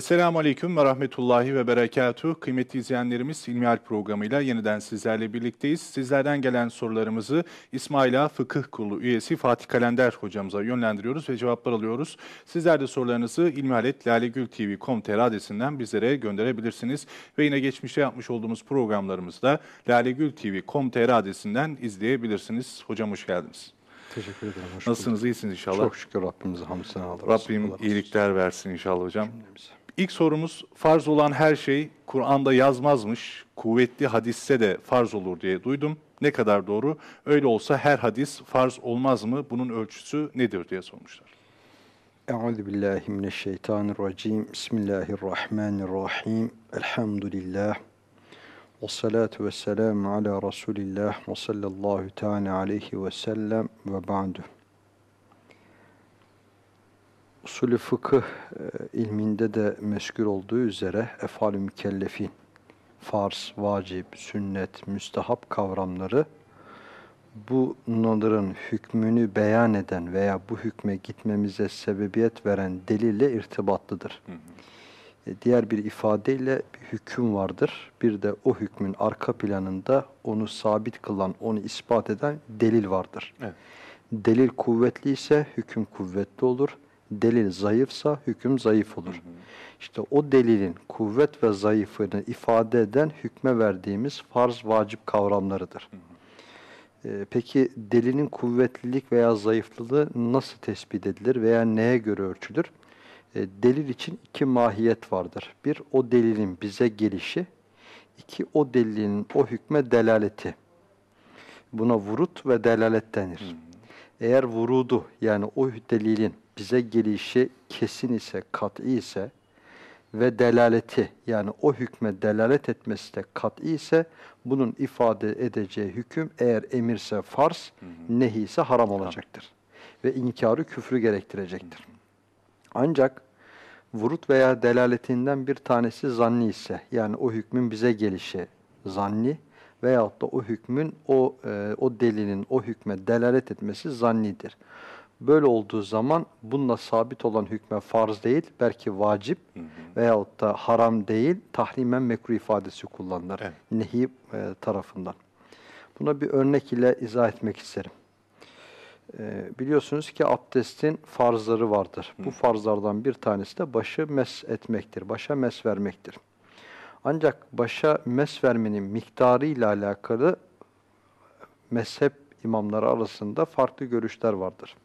Esselamu Aleyküm ve Rahmetullahi ve Berekatuhu. Kıymetli izleyenlerimiz İlmihal programıyla yeniden sizlerle birlikteyiz. Sizlerden gelen sorularımızı İsmaila Fıkıh Kurulu üyesi Fatih Kalender hocamıza yönlendiriyoruz ve cevaplar alıyoruz. Sizler de sorularınızı ilmihaletlalegültv.com.tr adresinden bizlere gönderebilirsiniz. Ve yine geçmişte yapmış olduğumuz programlarımızda lalegültv.com.tr adresinden izleyebilirsiniz. Hocam hoş geldiniz. Teşekkür ederim. Hoş Nasılsınız? bulduk. iyisiniz inşallah. Çok şükür Rabbimize hamd senalar. Rabbim iyilikler versin inşallah hocam. İlk sorumuz farz olan her şey Kur'an'da yazmazmış, kuvvetli hadisse de farz olur diye duydum. Ne kadar doğru? Öyle olsa her hadis farz olmaz mı? Bunun ölçüsü nedir diye sormuşlar. Euzu billahi mineşşeytanirracim. Bismillahirrahmanirrahim. Elhamdülillah. Ve salatu ve selamu ala Resulillah ve sallallahu teala aleyhi ve sellem ve ba'du. Usulü fıkıh e, ilminde de meskür olduğu üzere efal-ü mükellefin, farz, vacip, sünnet, müstehap kavramları bunların hükmünü beyan eden veya bu hükme gitmemize sebebiyet veren delille irtibatlıdır. Hı hı. E, diğer bir ifadeyle bir hüküm vardır. Bir de o hükmün arka planında onu sabit kılan, onu ispat eden delil vardır. Evet. Delil kuvvetli ise hüküm kuvvetli olur delil zayıfsa hüküm zayıf olur. Hı hı. İşte o delilin kuvvet ve zayıfını ifade eden hükme verdiğimiz farz vacip kavramlarıdır. Hı hı. Ee, peki delinin kuvvetlilik veya zayıflılığı nasıl tespit edilir veya neye göre ölçülür? Ee, delil için iki mahiyet vardır. Bir, o delilin bize gelişi. iki o delilin o hükme delaleti. Buna vurut ve delalet denir. Hı hı. Eğer vurudu yani o delilin bize gelişi kesin ise, kat'i ise ve delaleti yani o hükme delalet etmesi de kat'i ise bunun ifade edeceği hüküm eğer emirse farz, hı hı. nehi ise haram olacaktır. Ve inkarı küfrü gerektirecektir. Hı hı. Ancak vurut veya delaletinden bir tanesi zanni ise yani o hükmün bize gelişi zanni veyahut da o hükmün o e, o delinin o hükme delalet etmesi zannidir. Böyle olduğu zaman bununla sabit olan hükme farz değil, belki vacip hı hı. veyahut da haram değil, tahrimen mekruh ifadesi kullanılır. Evet. Nehi e, tarafından. Buna bir örnek ile izah etmek isterim. E, biliyorsunuz ki abdestin farzları vardır. Hı. Bu farzlardan bir tanesi de başı mes etmektir, başa mes vermektir. Ancak başa mes vermenin miktarı ile alakalı mezhep imamları arasında farklı görüşler vardır.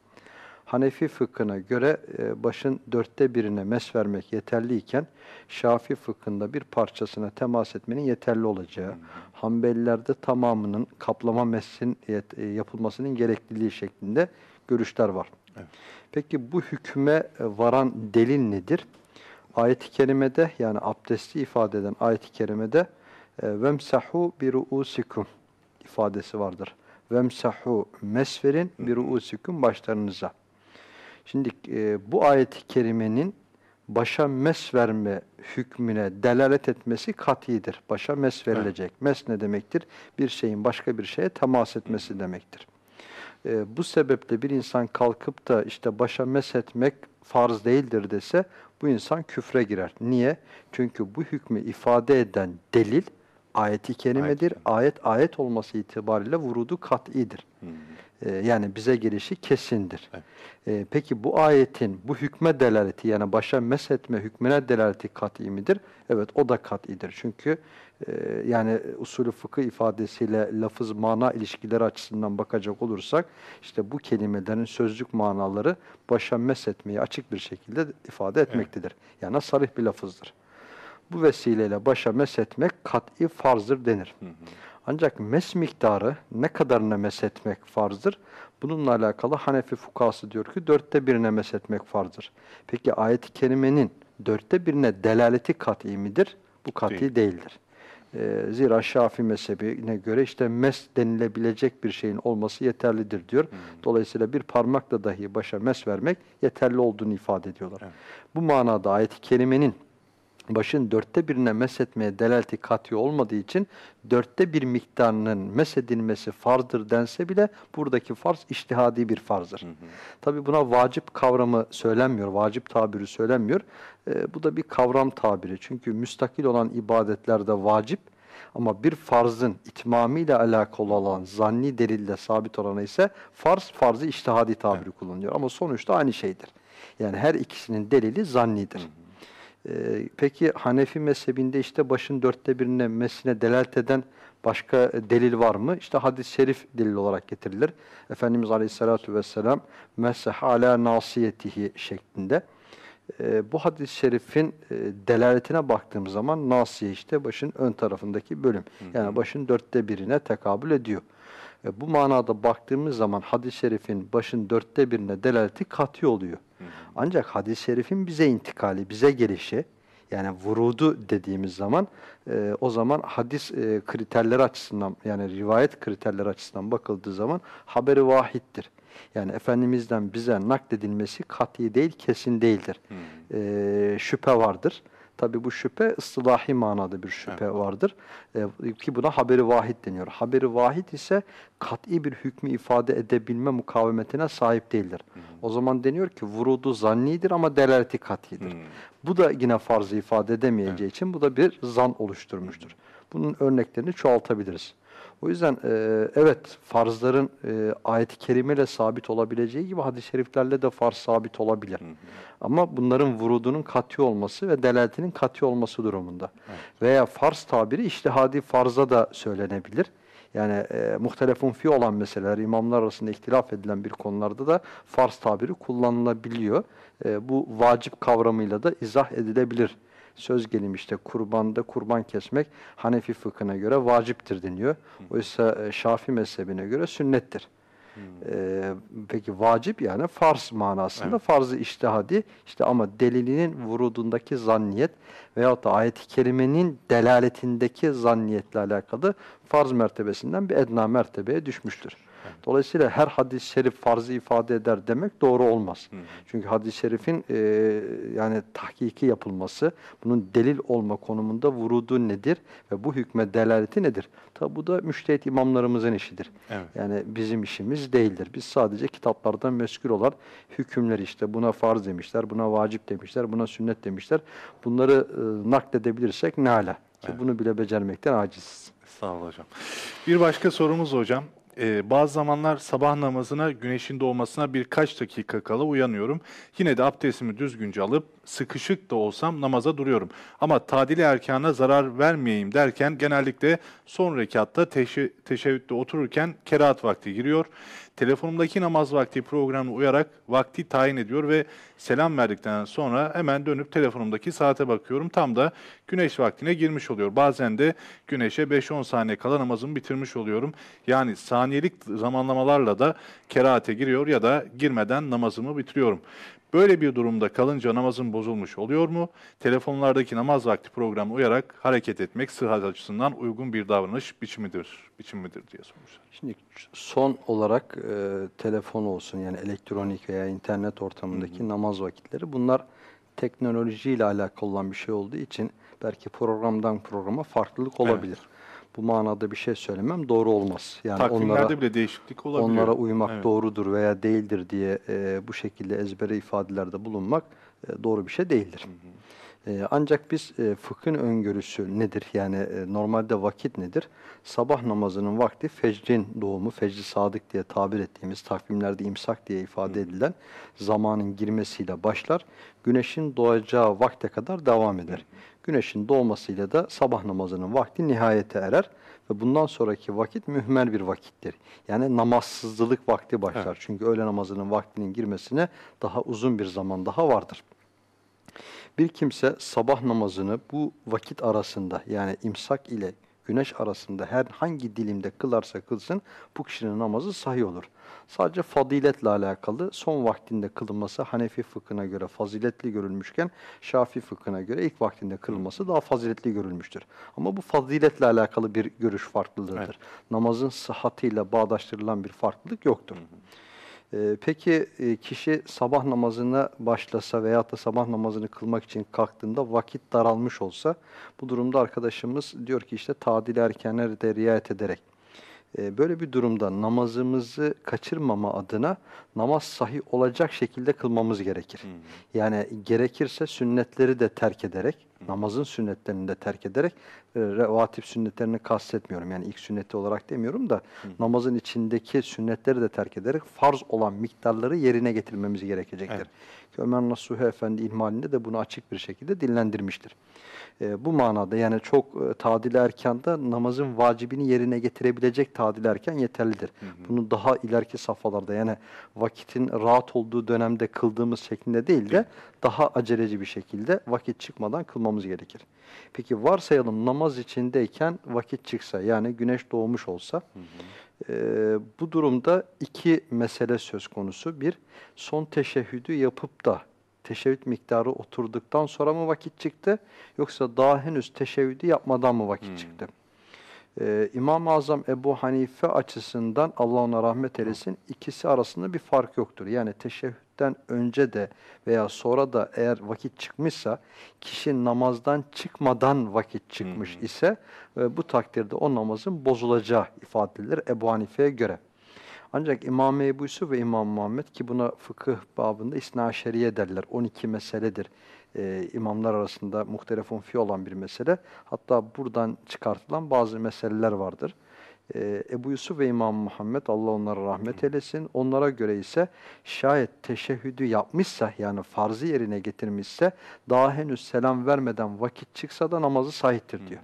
Hanefi fıkhına göre e, başın dörtte birine mes vermek yeterliyken Şafi fıkhında bir parçasına temas etmenin yeterli olacağı, hmm. Hanbelilerde tamamının kaplama mesin e, yapılmasının gerekliliği şeklinde görüşler var. Evet. Peki bu hüküme e, varan delil nedir? Ayet-i kerimede yani abdesti ifade eden ayet-i kerimede vemsahu bi ruusikum ifadesi vardır. Vemsahu mesverin bi ruusikum başlarınıza. Şimdi e, bu ayet-i kerimenin başa mes verme hükmüne delalet etmesi katidir. Başa mes verilecek. Evet. Mes ne demektir? Bir şeyin başka bir şeye temas etmesi demektir. E, bu sebeple bir insan kalkıp da işte başa mes etmek farz değildir dese bu insan küfre girer. Niye? Çünkü bu hükmü ifade eden delil ayeti kerimedir. Ayet ayet, olması itibariyle vurudu kat'idir. Hmm. Ee, yani bize gelişi kesindir. Evet. Ee, peki bu ayetin bu hükme delaleti yani başa meshetme hükmüne delaleti kat'i midir? Evet o da kat'idir. Çünkü e, yani usulü fıkıh ifadesiyle lafız mana ilişkileri açısından bakacak olursak işte bu kelimelerin sözlük manaları başa meshetmeyi açık bir şekilde ifade etmektedir. Evet. Yani sarih bir lafızdır. Bu vesileyle başa meshetmek kat'i farzdır denir. Hı hı. Ancak mes miktarı ne kadarına mesetmek farzdır? Bununla alakalı Hanefi fukası diyor ki dörtte birine mesetmek farzdır. Peki ayet-i kerimenin dörtte birine delaleti kat'i midir? Bu kat'i Değil. değildir. Ee, zira Şafii mezhebine göre işte mes denilebilecek bir şeyin olması yeterlidir diyor. Hmm. Dolayısıyla bir parmakla dahi başa mes vermek yeterli olduğunu ifade ediyorlar. Evet. Bu manada ayet-i kerimenin başın dörtte birine mesetmeye delaleti kat'i olmadığı için dörtte bir miktarının mesedilmesi farzdır dense bile buradaki farz iştihadi bir farzdır. Hı hı. Tabi buna vacip kavramı söylenmiyor, vacip tabiri söylenmiyor. E, bu da bir kavram tabiri. Çünkü müstakil olan ibadetlerde vacip ama bir farzın itmamiyle alakalı olan zanni delille sabit olanı ise farz, farzı iştihadi tabiri evet. kullanıyor. Ama sonuçta aynı şeydir. Yani her ikisinin delili zannidir. Hı hı. Ee, peki Hanefi mezhebinde işte başın dörtte birine mesine delalet eden başka delil var mı? İşte hadis-i şerif delil olarak getirilir. Efendimiz Aleyhisselatü Vesselam meseh ala nasiyetihi şeklinde. E, bu hadis-i şerifin e, delaletine baktığımız zaman nasiye işte başın ön tarafındaki bölüm. Yani başın dörtte birine tekabül ediyor. E, bu manada baktığımız zaman hadis-i şerifin başın dörtte birine delaleti katı oluyor. Ancak hadis-i şerifin bize intikali, bize gelişi, yani vurudu dediğimiz zaman e, o zaman hadis e, kriterleri açısından yani rivayet kriterleri açısından bakıldığı zaman haberi vahittir. Yani Efendimiz'den bize nakledilmesi kat'i değil, kesin değildir. Hmm. E, şüphe vardır. Tabi bu şüphe ıslahi manada bir şüphe evet. vardır. E, ki buna haberi vahid deniyor. Haberi vahid ise kat'i bir hükmü ifade edebilme mukavemetine sahip değildir. Hmm. O zaman deniyor ki vurudu zannidir ama delaleti kat'idir. Hmm. Bu da yine farzı ifade edemeyeceği evet. için bu da bir zan oluşturmuştur. Bunun örneklerini çoğaltabiliriz. O yüzden e, evet farzların e, ayet-i kerimeyle sabit olabileceği gibi hadis-i şeriflerle de farz sabit olabilir. Hı hı. Ama bunların vurudunun katı olması ve delaletinin katı olması durumunda. Evet. Veya farz tabiri iştihadi farza da söylenebilir. Yani e, muhtelefun fi olan meseleler, imamlar arasında ihtilaf edilen bir konularda da farz tabiri kullanılabiliyor. E, bu vacip kavramıyla da izah edilebilir söz gelimi işte kurbanda kurban kesmek Hanefi fıkhına göre vaciptir deniyor. Oysa e, Şafi mezhebine göre sünnettir. Hmm. Ee, peki vacip yani farz manasında evet. farz-ı iştihadi işte ama delilinin vurudundaki zanniyet veyahut da ayet-i kerimenin delaletindeki zanniyetle alakalı farz mertebesinden bir edna mertebeye düşmüştür. Dolayısıyla her hadis-i şerif farzı ifade eder demek doğru olmaz. Hı. Çünkü hadis-i şerifin e, yani tahkiki yapılması, bunun delil olma konumunda vurudu nedir ve bu hükme delaleti nedir? Tabi bu da müştehit imamlarımızın işidir. Evet. Yani bizim işimiz değildir. Biz sadece kitaplardan meskul olan hükümleri işte buna farz demişler, buna vacip demişler, buna sünnet demişler. Bunları e, nakledebilirsek ne ala. Evet. Bunu bile becermekten aciziz. Sağ ol hocam. Bir başka sorumuz hocam e, bazı zamanlar sabah namazına güneşin doğmasına birkaç dakika kala uyanıyorum. Yine de abdestimi düzgünce alıp sıkışık da olsam namaza duruyorum. Ama tadili erkana zarar vermeyeyim derken genellikle son rekatta teşe teşebbütte otururken kerahat vakti giriyor. Telefonumdaki namaz vakti programına uyarak vakti tayin ediyor ve selam verdikten sonra hemen dönüp telefonumdaki saate bakıyorum. Tam da güneş vaktine girmiş oluyor. Bazen de güneşe 5-10 saniye kala namazımı bitirmiş oluyorum. Yani saniyelik zamanlamalarla da kerahate giriyor ya da girmeden namazımı bitiriyorum. Böyle bir durumda kalınca namazın bozulmuş oluyor mu? Telefonlardaki namaz vakti programı uyarak hareket etmek sıhhat açısından uygun bir davranış biçimidir, biçim midir diye sormuşlar. Şimdi son olarak e, telefon olsun yani elektronik veya internet ortamındaki hı hı. namaz vakitleri bunlar teknolojiyle alakalı olan bir şey olduğu için belki programdan programa farklılık olabilir. Evet bu manada bir şey söylemem doğru olmaz. Yani Takvimlerde onlara, bile değişiklik olabiliyor. Onlara uymak evet. doğrudur veya değildir diye e, bu şekilde ezbere ifadelerde bulunmak e, doğru bir şey değildir. Hı hı. E, ancak biz e, fıkhın öngörüsü nedir? Yani e, normalde vakit nedir? Sabah namazının vakti fecrin doğumu, fecri sadık diye tabir ettiğimiz takvimlerde imsak diye ifade edilen zamanın girmesiyle başlar. Güneşin doğacağı vakte kadar devam eder. Güneşin doğmasıyla da sabah namazının vakti nihayete erer ve bundan sonraki vakit mühmel bir vakittir. Yani namazsızlılık vakti başlar. Evet. Çünkü öğle namazının vaktinin girmesine daha uzun bir zaman daha vardır. Bir kimse sabah namazını bu vakit arasında yani imsak ile güneş arasında her hangi dilimde kılarsa kılsın bu kişinin namazı sahih olur. Sadece faziletle alakalı son vaktinde kılınması Hanefi fıkhına göre faziletli görülmüşken Şafi fıkhına göre ilk vaktinde kılınması daha faziletli görülmüştür. Ama bu faziletle alakalı bir görüş farklılığıdır. Evet. Namazın sıhhatıyla bağdaştırılan bir farklılık yoktur. Ee, peki e, kişi sabah namazına başlasa veya da sabah namazını kılmak için kalktığında vakit daralmış olsa bu durumda arkadaşımız diyor ki işte tadil erkenleri de riayet ederek böyle bir durumda namazımızı kaçırmama adına namaz sahih olacak şekilde kılmamız gerekir. Hı. Yani gerekirse sünnetleri de terk ederek, namazın sünnetlerini de terk ederek, e, revatip sünnetlerini kastetmiyorum. Yani ilk sünneti olarak demiyorum da namazın içindeki sünnetleri de terk ederek farz olan miktarları yerine getirmemiz gerekecektir. Evet. Ki Ömer Nasuhi Efendi ilmalinde de bunu açık bir şekilde dillendirmiştir. E, bu manada yani çok e, tadil erkanda namazın vacibini yerine getirebilecek tadil erken yeterlidir. Bunu daha ileriki safhalarda yani vakitin rahat olduğu dönemde kıldığımız şeklinde değil de daha aceleci bir şekilde vakit çıkmadan kılmamız gerekir. Peki varsayalım namaz içindeyken vakit çıksa yani güneş doğmuş olsa e, bu durumda iki mesele söz konusu. Bir, son teşehhüdü yapıp da teşehhüd miktarı oturduktan sonra mı vakit çıktı yoksa daha henüz teşehhüdü yapmadan mı vakit çıktı? Ee, İmam-ı Azam Ebu Hanife açısından Allah ona rahmet eylesin ikisi arasında bir fark yoktur. Yani teşehhütten önce de veya sonra da eğer vakit çıkmışsa kişi namazdan çıkmadan vakit çıkmış ise e, bu takdirde o namazın bozulacağı ifade edilir Ebu Hanife'ye göre. Ancak İmam Ebu Yusuf ve İmam Muhammed ki buna fıkıh babında İsna Şeriye derler. 12 meseledir. Ee, imamlar arasında muhtelefun fi olan bir mesele. Hatta buradan çıkartılan bazı meseleler vardır. Ee, Ebu Yusuf ve İmam Muhammed Allah onlara rahmet eylesin. Onlara göre ise şayet teşehhüdü yapmışsa yani farzı yerine getirmişse daha henüz selam vermeden vakit çıksa da namazı sahiptir diyor.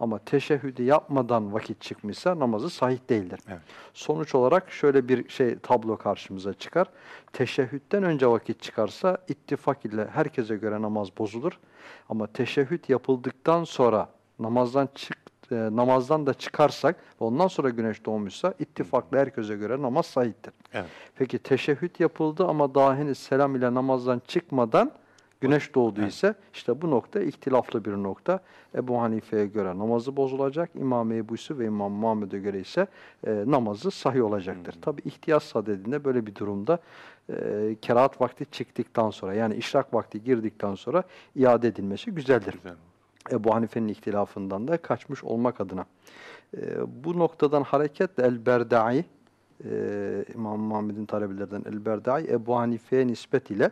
Ama teşehhüdü yapmadan vakit çıkmışsa namazı sahih değildir. Evet. Sonuç olarak şöyle bir şey tablo karşımıza çıkar. Teşehhütten önce vakit çıkarsa ittifak ile herkese göre namaz bozulur. Ama teşehhüd yapıldıktan sonra namazdan çık e, namazdan da çıkarsak ve ondan sonra güneş doğmuşsa ittifakla herkese göre namaz sahihtir. Evet. Peki teşehhüd yapıldı ama daha henüz selam ile namazdan çıkmadan güneş doğdu ise işte bu nokta ihtilaflı bir nokta. Ebu Hanife'ye göre namazı bozulacak, İmam Ebu Yusuf ve İmam Muhammed'e göre ise e, namazı sahih olacaktır. Tabi ihtiyaç sadedinde böyle bir durumda e, kerahat vakti çıktıktan sonra yani işrak vakti girdikten sonra iade edilmesi güzeldir. Güzel. Ebu Hanife'nin ihtilafından da kaçmış olmak adına. E, bu noktadan hareketle El-Berdai, e, İmam Muhammed'in talebelerden El-Berdai, Ebu Hanife'ye nispet ile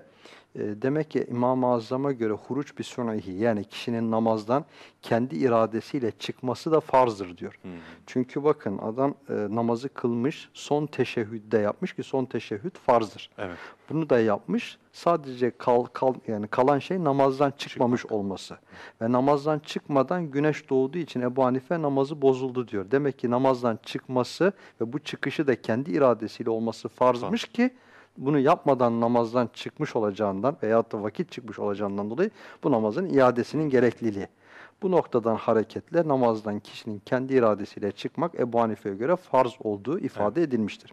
demek ki İmam-ı Azam'a göre huruç bir sunayhi yani kişinin namazdan kendi iradesiyle çıkması da farzdır diyor. Hı. Çünkü bakın adam e, namazı kılmış, son teşehhüdde yapmış ki son teşehhüd farzdır. Evet. Bunu da yapmış. Sadece kal, kal yani kalan şey namazdan çıkmamış olması. Ve namazdan çıkmadan güneş doğduğu için Ebu Hanife namazı bozuldu diyor. Demek ki namazdan çıkması ve bu çıkışı da kendi iradesiyle olması farzmış ki bunu yapmadan namazdan çıkmış olacağından veyahut da vakit çıkmış olacağından dolayı bu namazın iadesinin gerekliliği. Bu noktadan hareketle namazdan kişinin kendi iradesiyle çıkmak Ebu Hanife'ye göre farz olduğu ifade edilmiştir.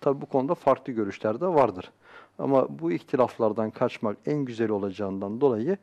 Tabi bu konuda farklı görüşler de vardır. Ama bu ihtilaflardan kaçmak en güzel olacağından dolayı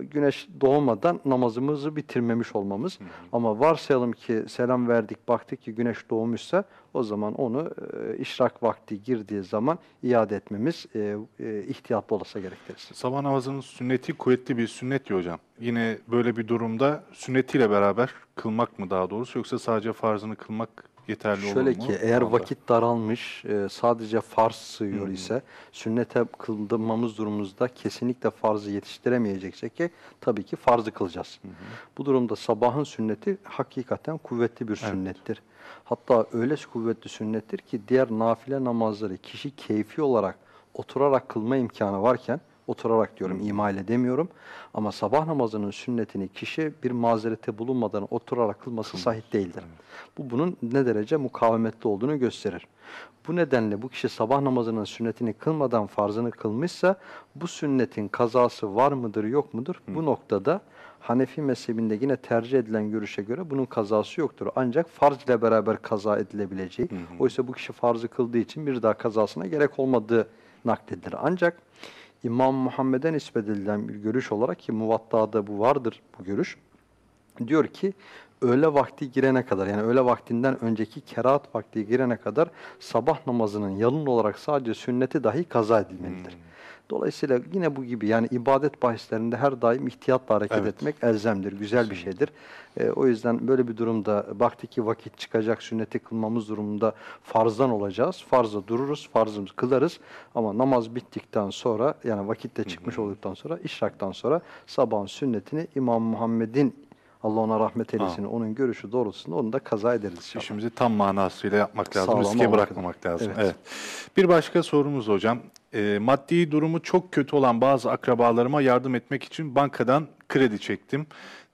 güneş doğmadan namazımızı bitirmemiş olmamız. Ama varsayalım ki selam verdik, baktık ki güneş doğmuşsa o zaman onu e, işrak vakti girdiği zaman iade etmemiz e, e, ihtiyatlı olasa gerektirir. Sabah namazının sünneti kuvvetli bir sünnet diyor hocam. Yine böyle bir durumda sünnetiyle beraber kılmak mı daha doğrusu yoksa sadece farzını kılmak yeterli olur mu? Şöyle ki eğer vakit daralmış, e, sadece farz sığıyor ise sünnete kıldırmamız durumumuzda kesinlikle farzı yetiştiremeyeceksek ki tabii ki farzı kılacağız. Bu durumda sabahın sünneti hakikaten kuvvetli bir sünnettir. Hatta öyle kuvvetli sünnettir ki diğer nafile namazları kişi keyfi olarak oturarak kılma imkanı varken oturarak diyorum, ima ile demiyorum. Ama sabah namazının sünnetini kişi bir mazerete bulunmadan oturarak kılması sahih değildir. Bu bunun ne derece mukavemetli olduğunu gösterir. Bu nedenle bu kişi sabah namazının sünnetini kılmadan farzını kılmışsa bu sünnetin kazası var mıdır yok mudur? Bu noktada Hanefi mezhebinde yine tercih edilen görüşe göre bunun kazası yoktur. Ancak farz ile beraber kaza edilebileceği. Oysa bu kişi farzı kıldığı için bir daha kazasına gerek olmadığı nakledilir. Ancak İmam Muhammed'e nispet edilen bir görüş olarak ki Muvatta'da bu vardır bu görüş. Diyor ki öğle vakti girene kadar yani öğle vaktinden önceki kerahat vakti girene kadar sabah namazının yalın olarak sadece sünneti dahi kaza edilmelidir. Dolayısıyla yine bu gibi yani ibadet bahislerinde her daim ihtiyatla hareket Evet. etmek elzemdir, güzel bir şeydir. Ee, o yüzden böyle bir durumda baktiki vakit çıkacak sünneti kılmamız durumunda farzdan olacağız. Farzda dururuz, farzımızı kılarız ama namaz bittikten sonra yani vakitte çıkmış olduktan sonra işraktan sonra sabahın sünnetini İmam Muhammed'in Allah ona rahmet eylesin. Onun görüşü doğrultusunda onu da kaza ederiz inşallah. İşimizi tam manasıyla yapmak lazım, Sağlam riske bırakmamak lazım. Evet. Evet. Bir başka sorumuz hocam. Ee, maddi durumu çok kötü olan bazı akrabalarıma yardım etmek için bankadan kredi çektim.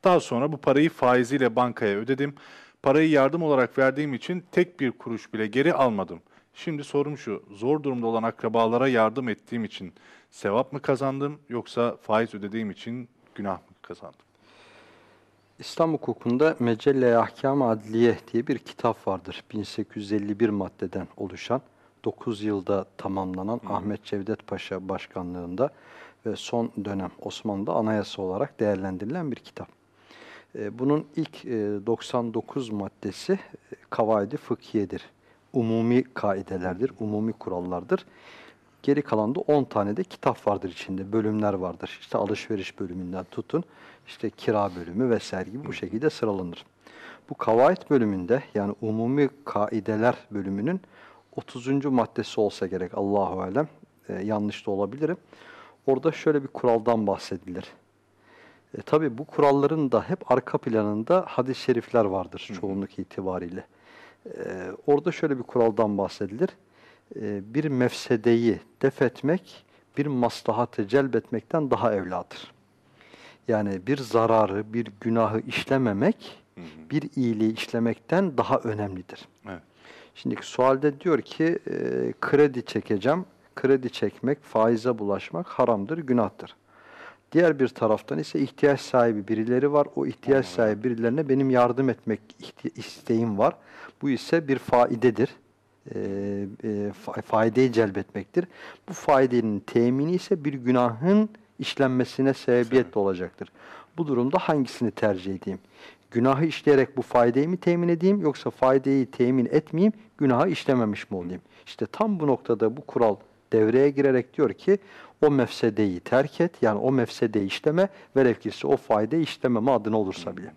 Daha sonra bu parayı faiziyle bankaya ödedim. Parayı yardım olarak verdiğim için tek bir kuruş bile geri almadım. Şimdi sorum şu, zor durumda olan akrabalara yardım ettiğim için sevap mı kazandım yoksa faiz ödediğim için günah mı kazandım? İslam hukukunda Mecelle Ahkam Adliye diye bir kitap vardır. 1851 maddeden oluşan, 9 yılda tamamlanan Ahmet Cevdet Paşa başkanlığında ve son dönem Osmanlı'da anayasa olarak değerlendirilen bir kitap. E, Bunun ilk e, 99 maddesi e, kavaidi fıkhiyedir. Umumi kaidelerdir, umumi kurallardır. Geri kalan da 10 tane de kitap vardır içinde, bölümler vardır. İşte alışveriş bölümünden tutun, işte kira bölümü vesaire gibi bu şekilde sıralanır. Bu kavaid bölümünde yani umumi kaideler bölümünün 30. maddesi olsa gerek Allahu alem. E, yanlış da olabilirim. Orada şöyle bir kuraldan bahsedilir. E, tabii bu kuralların da hep arka planında hadis-i şerifler vardır çoğunluk itibariyle. E, orada şöyle bir kuraldan bahsedilir. E, bir mefsedeyi def etmek bir maslahatı celbetmekten daha evladır. Yani bir zararı, bir günahı işlememek bir iyiliği işlemekten daha önemlidir. Şimdi sualde diyor ki e, kredi çekeceğim. Kredi çekmek, faize bulaşmak haramdır, günahtır. Diğer bir taraftan ise ihtiyaç sahibi birileri var. O ihtiyaç sahibi birilerine benim yardım etmek isteğim var. Bu ise bir faidedir. E, e, fa- faideyi celbetmektir. Bu faidenin temini ise bir günahın işlenmesine sebebiyet olacaktır. Bu durumda hangisini tercih edeyim? Günahı işleyerek bu faydeyi mi temin edeyim yoksa faydeyi temin etmeyeyim, günahı işlememiş mi olayım? İşte tam bu noktada bu kural devreye girerek diyor ki o mefsedeyi terk et, yani o mefsedeyi işleme, velev ki ise o faydeyi işlememe adına olursa bile.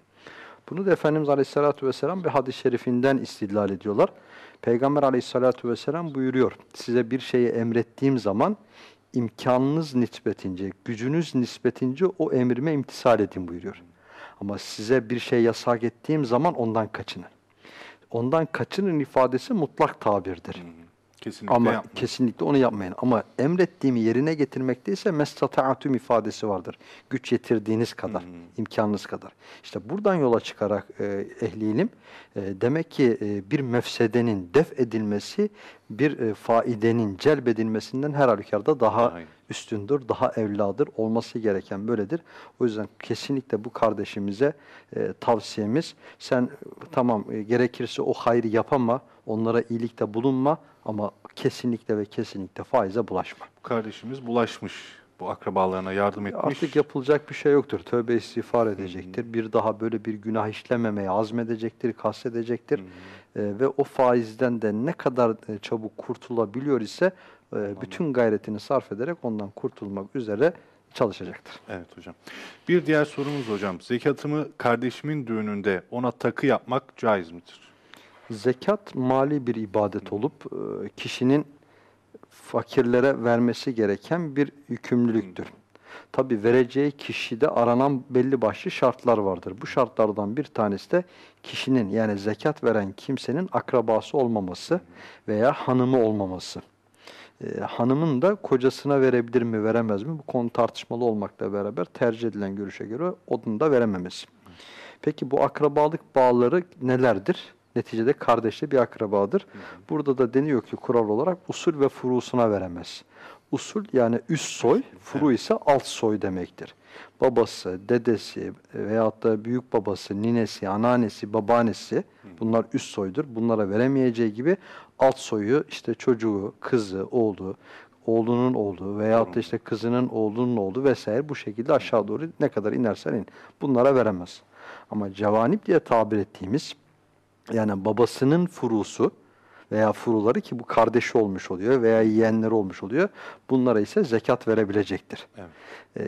Bunu da Efendimiz Aleyhisselatü Vesselam bir hadis-i şerifinden istidlal ediyorlar. Peygamber Aleyhisselatü Vesselam buyuruyor, size bir şeyi emrettiğim zaman imkanınız nispetince, gücünüz nispetince o emrime imtisal edin buyuruyor. Ama size bir şey yasak ettiğim zaman ondan kaçının. Ondan kaçının ifadesi mutlak tabirdir. Kesinlikle Ama yapmayın. kesinlikle onu yapmayın. Ama emrettiğimi yerine getirmekte ise mestata'atüm ifadesi vardır. Güç yetirdiğiniz kadar, imkanınız kadar. İşte buradan yola çıkarak e, ehli ilim, e, demek ki e, bir mefsedenin def edilmesi bir e, faidenin celbedilmesinden her halükarda daha iyi. Üstündür, daha evladır. Olması gereken böyledir. O yüzden kesinlikle bu kardeşimize e, tavsiyemiz sen tamam e, gerekirse o hayrı yapama, onlara iyilikte bulunma ama kesinlikle ve kesinlikle faize bulaşma. Bu kardeşimiz bulaşmış. Bu akrabalarına yardım etmiş. Artık yapılacak bir şey yoktur. Tövbe istiğfar edecektir. Bir daha böyle bir günah işlememeye azmedecektir, kastedecektir. E, ve o faizden de ne kadar e, çabuk kurtulabiliyor ise e, bütün gayretini sarf ederek ondan kurtulmak üzere çalışacaktır. Evet hocam. Bir diğer sorumuz hocam. Zekatımı kardeşimin düğününde ona takı yapmak caiz midir? Zekat mali bir ibadet olup e, kişinin fakirlere vermesi gereken bir yükümlülüktür. Tabi vereceği kişide aranan belli başlı şartlar vardır. Bu şartlardan bir tanesi de kişinin yani zekat veren kimsenin akrabası olmaması veya hanımı olmaması. Ee, hanımın da kocasına verebilir mi veremez mi bu konu tartışmalı olmakla beraber tercih edilen görüşe göre onun da verememesi. Peki bu akrabalık bağları nelerdir? Neticede kardeşli bir akrabadır. Burada da deniyor ki kural olarak usul ve furusuna veremez. Usul yani üst soy, furu ise alt soy demektir. Babası, dedesi veyahut da büyük babası, ninesi, anneannesi, babaannesi bunlar üst soydur. Bunlara veremeyeceği gibi alt soyu işte çocuğu, kızı, oğlu, oğlunun olduğu veyahut da işte kızının oğlunun olduğu vesaire bu şekilde aşağı doğru ne kadar inersen in. Bunlara veremez. Ama cevanip diye tabir ettiğimiz yani babasının furusu veya furuları ki bu kardeşi olmuş oluyor veya yeğenleri olmuş oluyor. Bunlara ise zekat verebilecektir. Evet.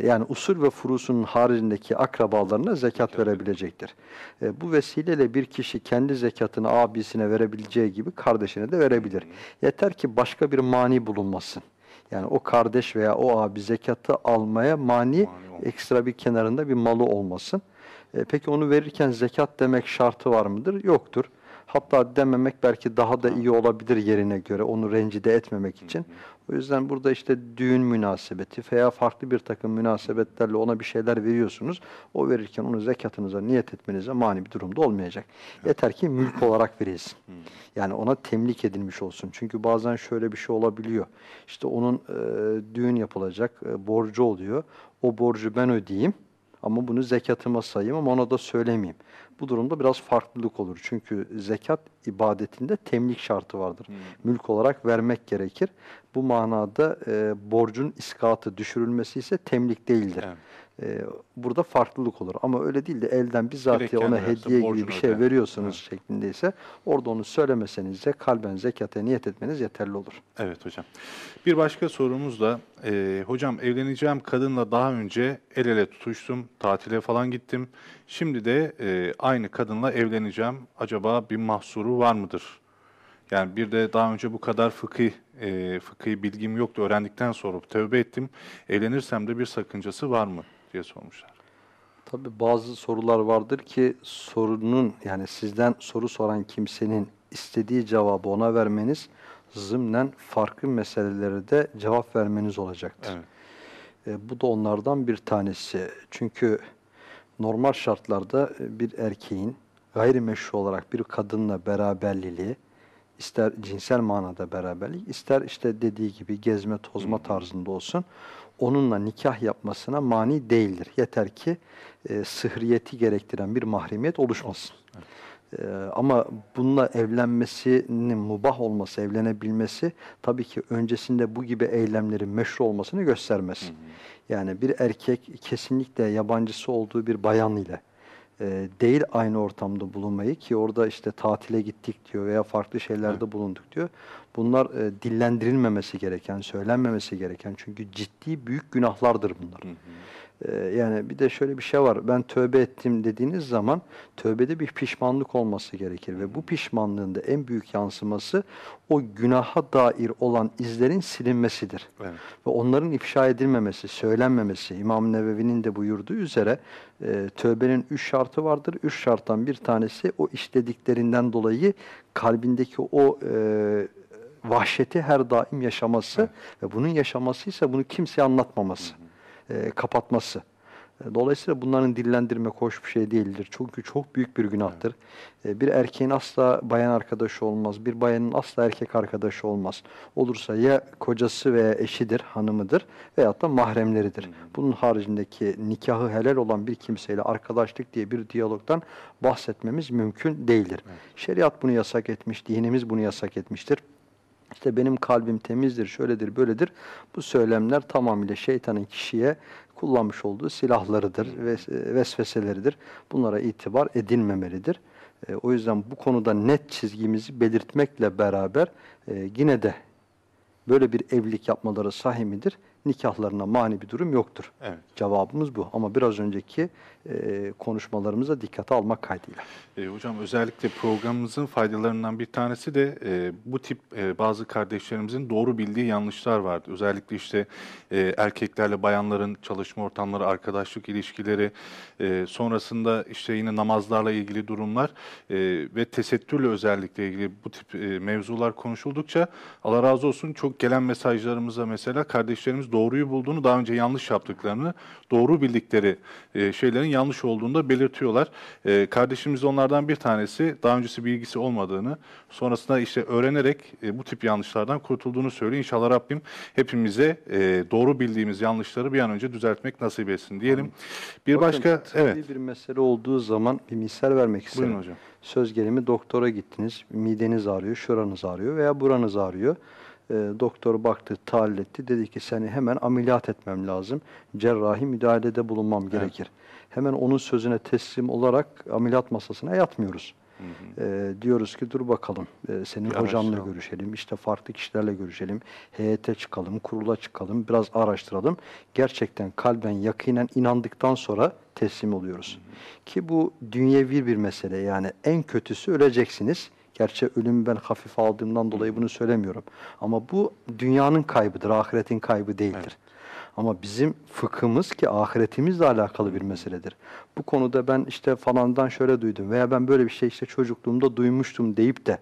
E, Yani usul ve furusunun haricindeki akrabalarına zekat Zekat verebilecektir. E, Bu vesileyle bir kişi kendi zekatını abisine verebileceği gibi kardeşine de verebilir. Yeter ki başka bir mani bulunmasın. Yani o kardeş veya o abi zekatı almaya mani Mani ekstra bir kenarında bir malı olmasın. E, Peki onu verirken zekat demek şartı var mıdır? Yoktur. Hatta dememek belki daha da iyi olabilir yerine göre onu rencide etmemek için. O yüzden burada işte düğün münasebeti veya farklı bir takım münasebetlerle ona bir şeyler veriyorsunuz. O verirken onu zekatınıza niyet etmenize mani bir durumda olmayacak. Yeter ki mülk olarak verilsin. Yani ona temlik edilmiş olsun. Çünkü bazen şöyle bir şey olabiliyor. İşte onun e, düğün yapılacak, e, borcu oluyor. O borcu ben ödeyeyim ama bunu zekatıma sayayım ama ona da söylemeyeyim. Bu durumda biraz farklılık olur. Çünkü zekat ibadetinde temlik şartı vardır. Mülk olarak vermek gerekir. Bu manada e, borcun iskatı düşürülmesi ise temlik değildir. Evet. E, burada farklılık olur. Ama öyle değil de elden bizzat ona hediye gibi bir şey öder. veriyorsunuz şeklindeyse orada onu söylemeseniz de kalben zekata niyet etmeniz yeterli olur. Evet hocam. Bir başka sorumuz da e, hocam evleneceğim kadınla daha önce el ele tutuştum, tatile falan gittim. Şimdi de e, aynı kadınla evleneceğim. Acaba bir mahsuru var mıdır? Yani bir de daha önce bu kadar fıkıh, e, fıkıh bilgim yoktu. Öğrendikten sonra tövbe ettim. Evlenirsem de bir sakıncası var mı diye sormuşlar. Tabii bazı sorular vardır ki sorunun yani sizden soru soran kimsenin istediği cevabı ona vermeniz zımnen farklı meselelere de cevap vermeniz olacaktır. Evet. E, bu da onlardan bir tanesi. Çünkü normal şartlarda e, bir erkeğin gayrimeşru olarak bir kadınla beraberliliği, ister cinsel manada beraberlik, ister işte dediği gibi gezme tozma tarzında olsun, onunla nikah yapmasına mani değildir. Yeter ki e, sıhriyeti gerektiren bir mahremiyet oluşmasın. Ee, ama bununla evlenmesinin mubah olması, evlenebilmesi tabii ki öncesinde bu gibi eylemlerin meşru olmasını göstermez. Yani bir erkek kesinlikle yabancısı olduğu bir bayan ile e, değil aynı ortamda bulunmayı ki orada işte tatile gittik diyor veya farklı şeylerde bulunduk diyor. Bunlar e, dillendirilmemesi gereken, söylenmemesi gereken çünkü ciddi büyük günahlardır bunlar. Ee, Yani bir de şöyle bir şey var. Ben tövbe ettim dediğiniz zaman tövbede bir pişmanlık olması gerekir ve bu pişmanlığın da en büyük yansıması o günaha dair olan izlerin silinmesidir. Evet. Ve onların ifşa edilmemesi, söylenmemesi. İmam Nevevi'nin de buyurduğu üzere e, tövbenin üç şartı vardır. Üç şarttan bir tanesi o işlediklerinden dolayı kalbindeki o e, vahşeti her daim yaşaması ve bunun yaşaması ise bunu kimseye anlatmaması, e, kapatması. E, Dolayısıyla bunların dillendirmek hoş bir şey değildir. Çünkü çok büyük bir günahtır. E, Bir erkeğin asla bayan arkadaşı olmaz. Bir bayanın asla erkek arkadaşı olmaz. Olursa ya kocası veya eşidir, hanımıdır veyahut da mahremleridir. Bunun haricindeki nikahı helal olan bir kimseyle arkadaşlık diye bir diyalogdan bahsetmemiz mümkün değildir. Şeriat bunu yasak etmiş, dinimiz bunu yasak etmiştir. İşte benim kalbim temizdir, şöyledir, böyledir. Bu söylemler tamamıyla şeytanın kişiye kullanmış olduğu silahlarıdır, ve vesveseleridir. Bunlara itibar edilmemelidir. E, o yüzden bu konuda net çizgimizi belirtmekle beraber e, yine de böyle bir evlilik yapmaları sahih midir? Nikahlarına mani bir durum yoktur. Evet. Cevabımız bu. Ama biraz önceki e, konuşmalarımıza dikkate almak kaydıyla. E, hocam özellikle programımızın faydalarından bir tanesi de e, bu tip e, bazı kardeşlerimizin doğru bildiği yanlışlar vardı. Özellikle işte e, erkeklerle bayanların çalışma ortamları, arkadaşlık ilişkileri, e, sonrasında işte yine namazlarla ilgili durumlar e, ve tesettürle özellikle ilgili bu tip e, mevzular konuşuldukça Allah razı olsun çok gelen mesajlarımıza mesela kardeşlerimiz doğruyu bulduğunu, daha önce yanlış yaptıklarını, doğru bildikleri e, şeylerin yanlış olduğunu da belirtiyorlar. E, kardeşimiz de onlardan bir tanesi daha öncesi bilgisi olmadığını, sonrasında işte öğrenerek e, bu tip yanlışlardan kurtulduğunu söylüyor. İnşallah Rabbim hepimize e, doğru bildiğimiz yanlışları bir an önce düzeltmek nasip etsin diyelim. Bir Bakın, başka, evet. bir mesele olduğu zaman bir misal vermek isterim. Buyurun hocam. Söz gelimi doktora gittiniz, mideniz ağrıyor, şuranız ağrıyor veya buranız ağrıyor. E, doktor baktı, tahlil etti. Dedi ki seni hemen ameliyat etmem lazım. Cerrahi müdahalede bulunmam gerekir. Hemen onun sözüne teslim olarak ameliyat masasına yatmıyoruz. E, diyoruz ki dur bakalım e, senin Bir hocanla araştıralım. görüşelim, işte farklı kişilerle görüşelim, heyete çıkalım, kurula çıkalım, biraz araştıralım. Gerçekten kalben, yakinen inandıktan sonra teslim oluyoruz. Ki bu dünyevi bir mesele yani en kötüsü öleceksiniz. Gerçi ölümü ben hafif aldığımdan dolayı bunu söylemiyorum. Ama bu dünyanın kaybıdır, ahiretin kaybı değildir. Ama bizim fıkhımız ki ahiretimizle alakalı bir meseledir. Bu konuda ben işte falandan şöyle duydum veya ben böyle bir şey işte çocukluğumda duymuştum deyip de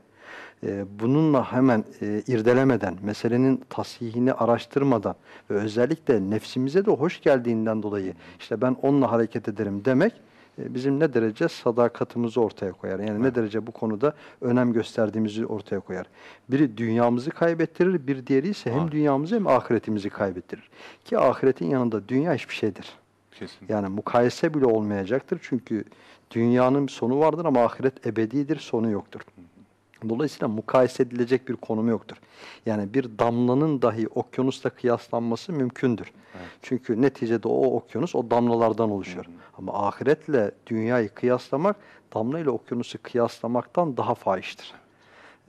e, bununla hemen e, irdelemeden, meselenin tasihini araştırmadan ve özellikle nefsimize de hoş geldiğinden dolayı işte ben onunla hareket ederim demek bizim ne derece sadakatimizi ortaya koyar. Yani ne derece bu konuda önem gösterdiğimizi ortaya koyar. Biri dünyamızı kaybettirir, bir diğeri ise hem Evet. dünyamızı hem ahiretimizi kaybettirir. Ki ahiretin yanında dünya hiçbir şeydir. Kesin. Yani mukayese bile olmayacaktır. Çünkü dünyanın sonu vardır ama ahiret ebedidir, sonu yoktur. Dolayısıyla mukayese edilecek bir konumu yoktur. Yani bir damlanın dahi okyanusla kıyaslanması mümkündür. Çünkü neticede o okyanus o damlalardan oluşuyor. Ama ahiretle dünyayı kıyaslamak damla ile okyanusu kıyaslamaktan daha fahiştir.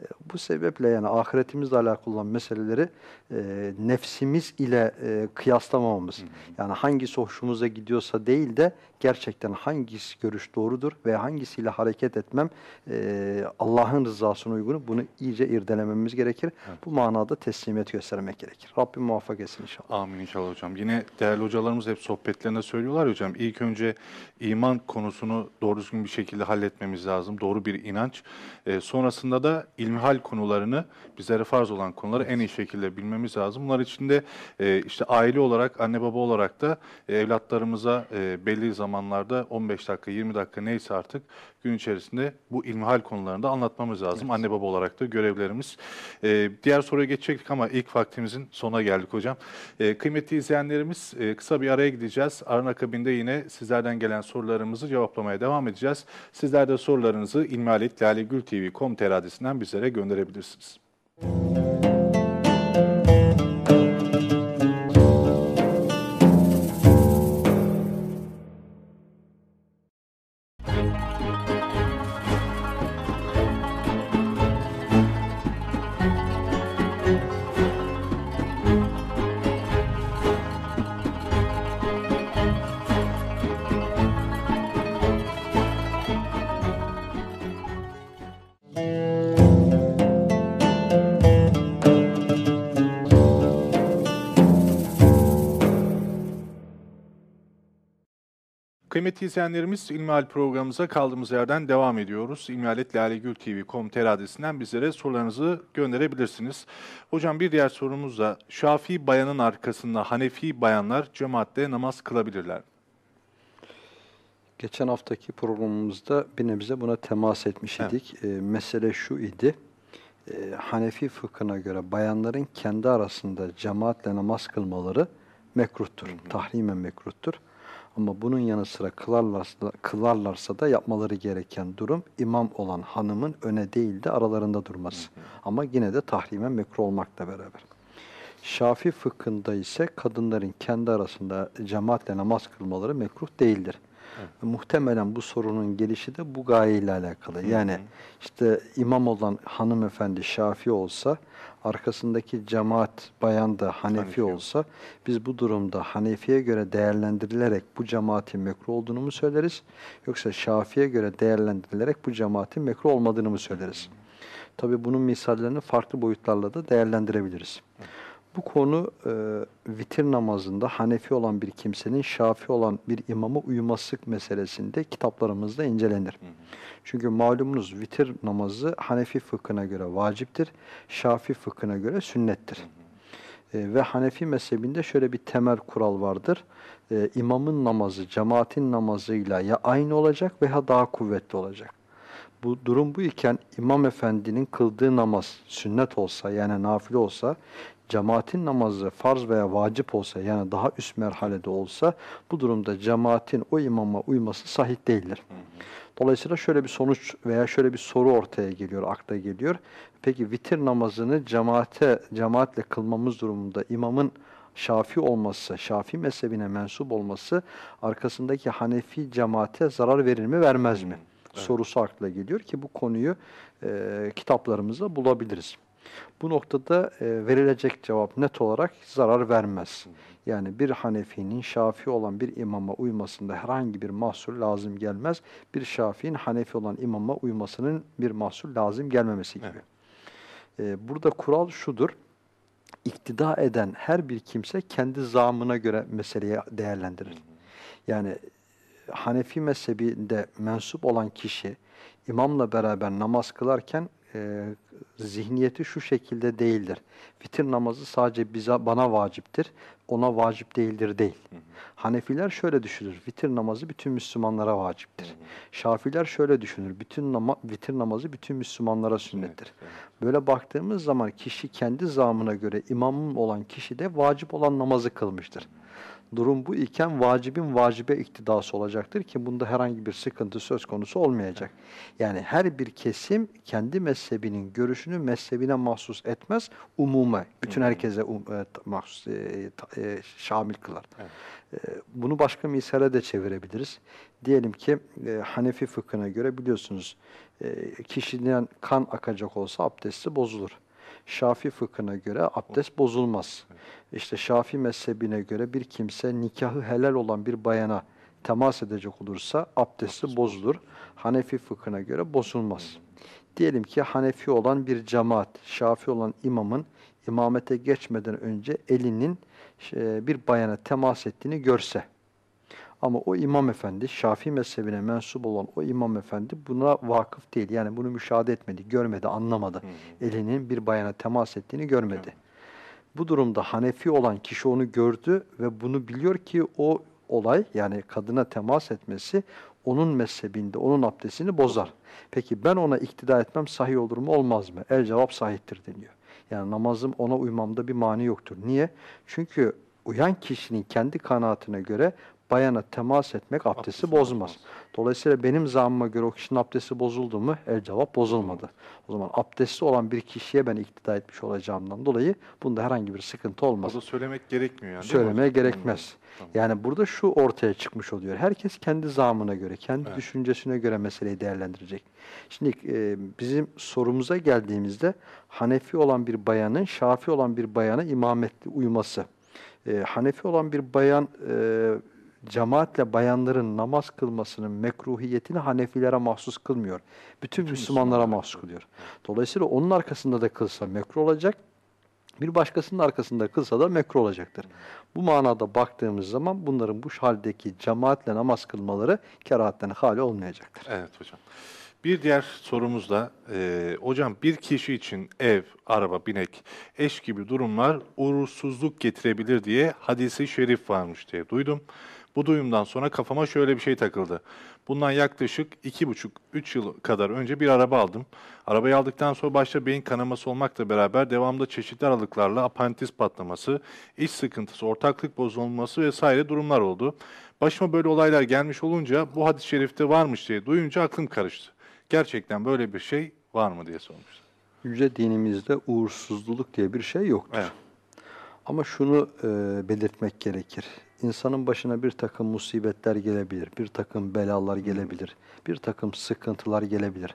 E, Bu sebeple yani ahiretimizle alakalı olan meseleleri e, nefsimiz ile e, kıyaslamamamız. Yani hangisi hoşumuza gidiyorsa değil de gerçekten hangisi görüş doğrudur ve hangisiyle hareket etmem e, Allah'ın rızasına uygun bunu iyice irdelememiz gerekir. Bu manada teslimiyet göstermek gerekir. Rabbim muvaffak etsin inşallah. Amin inşallah hocam. Yine değerli hocalarımız hep sohbetlerinde söylüyorlar hocam. İlk önce iman konusunu doğru düzgün bir şekilde halletmemiz lazım. Doğru bir inanç. Ee, sonrasında da ilmihal konularını, bizlere farz olan konuları en iyi şekilde bilmemiz lazım. Bunlar içinde e, işte aile olarak, anne baba olarak da e, evlatlarımıza e, belli zamanlarda 15 dakika, 20 dakika neyse artık gün içerisinde bu ilmihal konularını da anlatmamız lazım. Anne baba olarak da görevlerimiz. Ee, diğer soruya geçecektik ama ilk vaktimizin sonuna geldik hocam. Ee, kıymetli izleyenlerimiz e, kısa bir araya gideceğiz. Arın akabinde yine sizlerden gelen sorularımızı cevaplamaya devam edeceğiz. Sizler de sorularınızı ilmihaletlalegültv.com.tr adresinden bizlere gönderebilirsiniz. Kıymetli izleyenlerimiz İlmihal programımıza kaldığımız yerden devam ediyoruz. İlmihaletlalegültv.com.tr adresinden bizlere sorularınızı gönderebilirsiniz. Hocam bir diğer sorumuz da Şafii bayanın arkasında Hanefi bayanlar cemaatte namaz kılabilirler. Geçen haftaki programımızda bir nebze buna temas etmiş idik. E, mesele şu idi. E, Hanefi fıkhına göre bayanların kendi arasında cemaatle namaz kılmaları mekruhtur. Tahrimen mekruhtur. Ama bunun yanı sıra kılarlarsa, kılarlarsa da yapmaları gereken durum imam olan hanımın öne değil de aralarında durması. Ama yine de tahrimen mekruh olmakla beraber. Şafi fıkhında ise kadınların kendi arasında cemaatle namaz kılmaları mekruh değildir. Muhtemelen bu sorunun gelişi de bu gayeyle alakalı. Yani işte imam olan hanımefendi Şafi olsa, arkasındaki cemaat bayan da Hanefi, Hanefi olsa, biz bu durumda Hanefi'ye göre değerlendirilerek bu cemaatin mekruh olduğunu mu söyleriz? Yoksa Şafi'ye göre değerlendirilerek bu cemaatin mekruh olmadığını mı söyleriz? Tabi bunun misallerini farklı boyutlarla da değerlendirebiliriz. Bu konu e, vitir namazında Hanefi olan bir kimsenin Şafi olan bir imama uyması meselesinde kitaplarımızda incelenir. Çünkü malumunuz vitir namazı Hanefi fıkhına göre vaciptir, Şafi fıkhına göre sünnettir. E, ve Hanefi mezhebinde şöyle bir temel kural vardır. E, imamın namazı cemaatin namazıyla ya aynı olacak veya daha kuvvetli olacak. Bu durum bu iken imam efendinin kıldığı namaz sünnet olsa yani nafile olsa cemaatin namazı farz veya vacip olsa yani daha üst merhalede olsa bu durumda cemaatin o imama uyması sahih değildir. Dolayısıyla şöyle bir sonuç veya şöyle bir soru ortaya geliyor, akla geliyor. Peki vitir namazını cemaate cemaatle kılmamız durumunda imamın Şafi olması, Şafi mezhebine mensup olması arkasındaki Hanefi cemaate zarar verir mi, vermez mi? Evet. Sorusu akla geliyor ki bu konuyu e, kitaplarımızda bulabiliriz. Bu noktada e, verilecek cevap net olarak zarar vermez. Yani bir Hanefi'nin Şafi olan bir imama uymasında herhangi bir mahsur lazım gelmez. Bir Şafi'nin Hanefi olan imama uymasının bir mahsur lazım gelmemesi gibi. Evet. E, burada kural şudur iktida eden her bir kimse kendi zamına göre meseleyi değerlendirir. Yani Hanefi mezhebinde mensup olan kişi imamla beraber namaz kılarken e, zihniyeti şu şekilde değildir. Vitir namazı sadece bize bana vaciptir, ona vacip değildir değil. Hı hı. Hanefiler şöyle düşünür. Vitir namazı bütün Müslümanlara vaciptir. Hı hı. Şafiler şöyle düşünür. Bütün nama, vitir namazı bütün Müslümanlara sünnettir. Evet, evet. Böyle baktığımız zaman kişi kendi zamına göre imamın olan kişi de vacip olan namazı kılmıştır. Hı hı. Durum bu iken vacibin vacibe iktidası olacaktır ki bunda herhangi bir sıkıntı söz konusu olmayacak. Yani her bir kesim kendi mezhebinin görüşünü mezhebine mahsus etmez, umume, bütün herkese um, e, mahsus, e, e, şamil kılar. Evet. E, bunu başka misale de çevirebiliriz. Diyelim ki e, Hanefi fıkhına göre biliyorsunuz e, kişiden kan akacak olsa abdesti bozulur. Şafi fıkhına göre abdest bozulmaz. İşte Şafi mezhebine göre bir kimse nikahı helal olan bir bayana temas edecek olursa abdesti bozulur. Hanefi fıkhına göre bozulmaz. Diyelim ki Hanefi olan bir cemaat, Şafi olan imamın imamete geçmeden önce elinin e, bir bayana temas ettiğini görse, ama o imam efendi, Şafii mezhebine mensup olan o imam efendi buna vakıf değil. Yani bunu müşahede etmedi, görmedi, anlamadı. Hı hı. Elinin bir bayana temas ettiğini görmedi. Hı. Bu durumda Hanefi olan kişi onu gördü ve bunu biliyor ki o olay yani kadına temas etmesi onun mezhebinde, onun abdestini bozar. Peki ben ona iktida etmem sahih olur mu olmaz mı? El cevap sahiptir deniyor. Yani namazım ona uymamda bir mani yoktur. Niye? Çünkü uyan kişinin kendi kanaatine göre bayana temas etmek abdesti, bozmaz. Dolayısıyla benim zammıma göre o kişinin abdesti bozuldu mu? El cevap bozulmadı. O zaman abdesti olan bir kişiye ben iktida etmiş olacağımdan dolayı bunda herhangi bir sıkıntı olmaz. O da söylemek gerekmiyor yani. Söylemeye gerekmez. Tamam. Yani burada şu ortaya çıkmış oluyor. Herkes kendi zamına göre, kendi evet. düşüncesine göre meseleyi değerlendirecek. Şimdi e, bizim sorumuza geldiğimizde Hanefi olan bir bayanın Şafi olan bir bayana imametli uyması. E, Hanefi olan bir bayan e, cemaatle bayanların namaz kılmasının mekruhiyetini Hanefilere mahsus kılmıyor. Bütün, Müslümanlara mahsus kılıyor. Dolayısıyla onun arkasında da kılsa mekruh olacak. Bir başkasının arkasında kılsa da mekruh olacaktır. Bu manada baktığımız zaman bunların bu haldeki cemaatle namaz kılmaları kerahatten hali olmayacaktır. Evet hocam. Bir diğer sorumuz da, e, hocam bir kişi için ev, araba, binek, eş gibi durumlar uğursuzluk getirebilir diye hadisi şerif varmış diye duydum. Bu duyumdan sonra kafama şöyle bir şey takıldı. Bundan yaklaşık iki buçuk, üç yıl kadar önce bir araba aldım. Arabayı aldıktan sonra başta beyin kanaması olmakla beraber devamlı çeşitli aralıklarla apantis patlaması, iç sıkıntısı, ortaklık bozulması vesaire durumlar oldu. Başıma böyle olaylar gelmiş olunca bu hadis-i şerifte varmış diye duyunca aklım karıştı. Gerçekten böyle bir şey var mı diye sormuştum. Yüce dinimizde uğursuzluluk diye bir şey yoktur. Evet. Ama şunu e, belirtmek gerekir insanın başına bir takım musibetler gelebilir, bir takım belalar gelebilir, bir takım sıkıntılar gelebilir.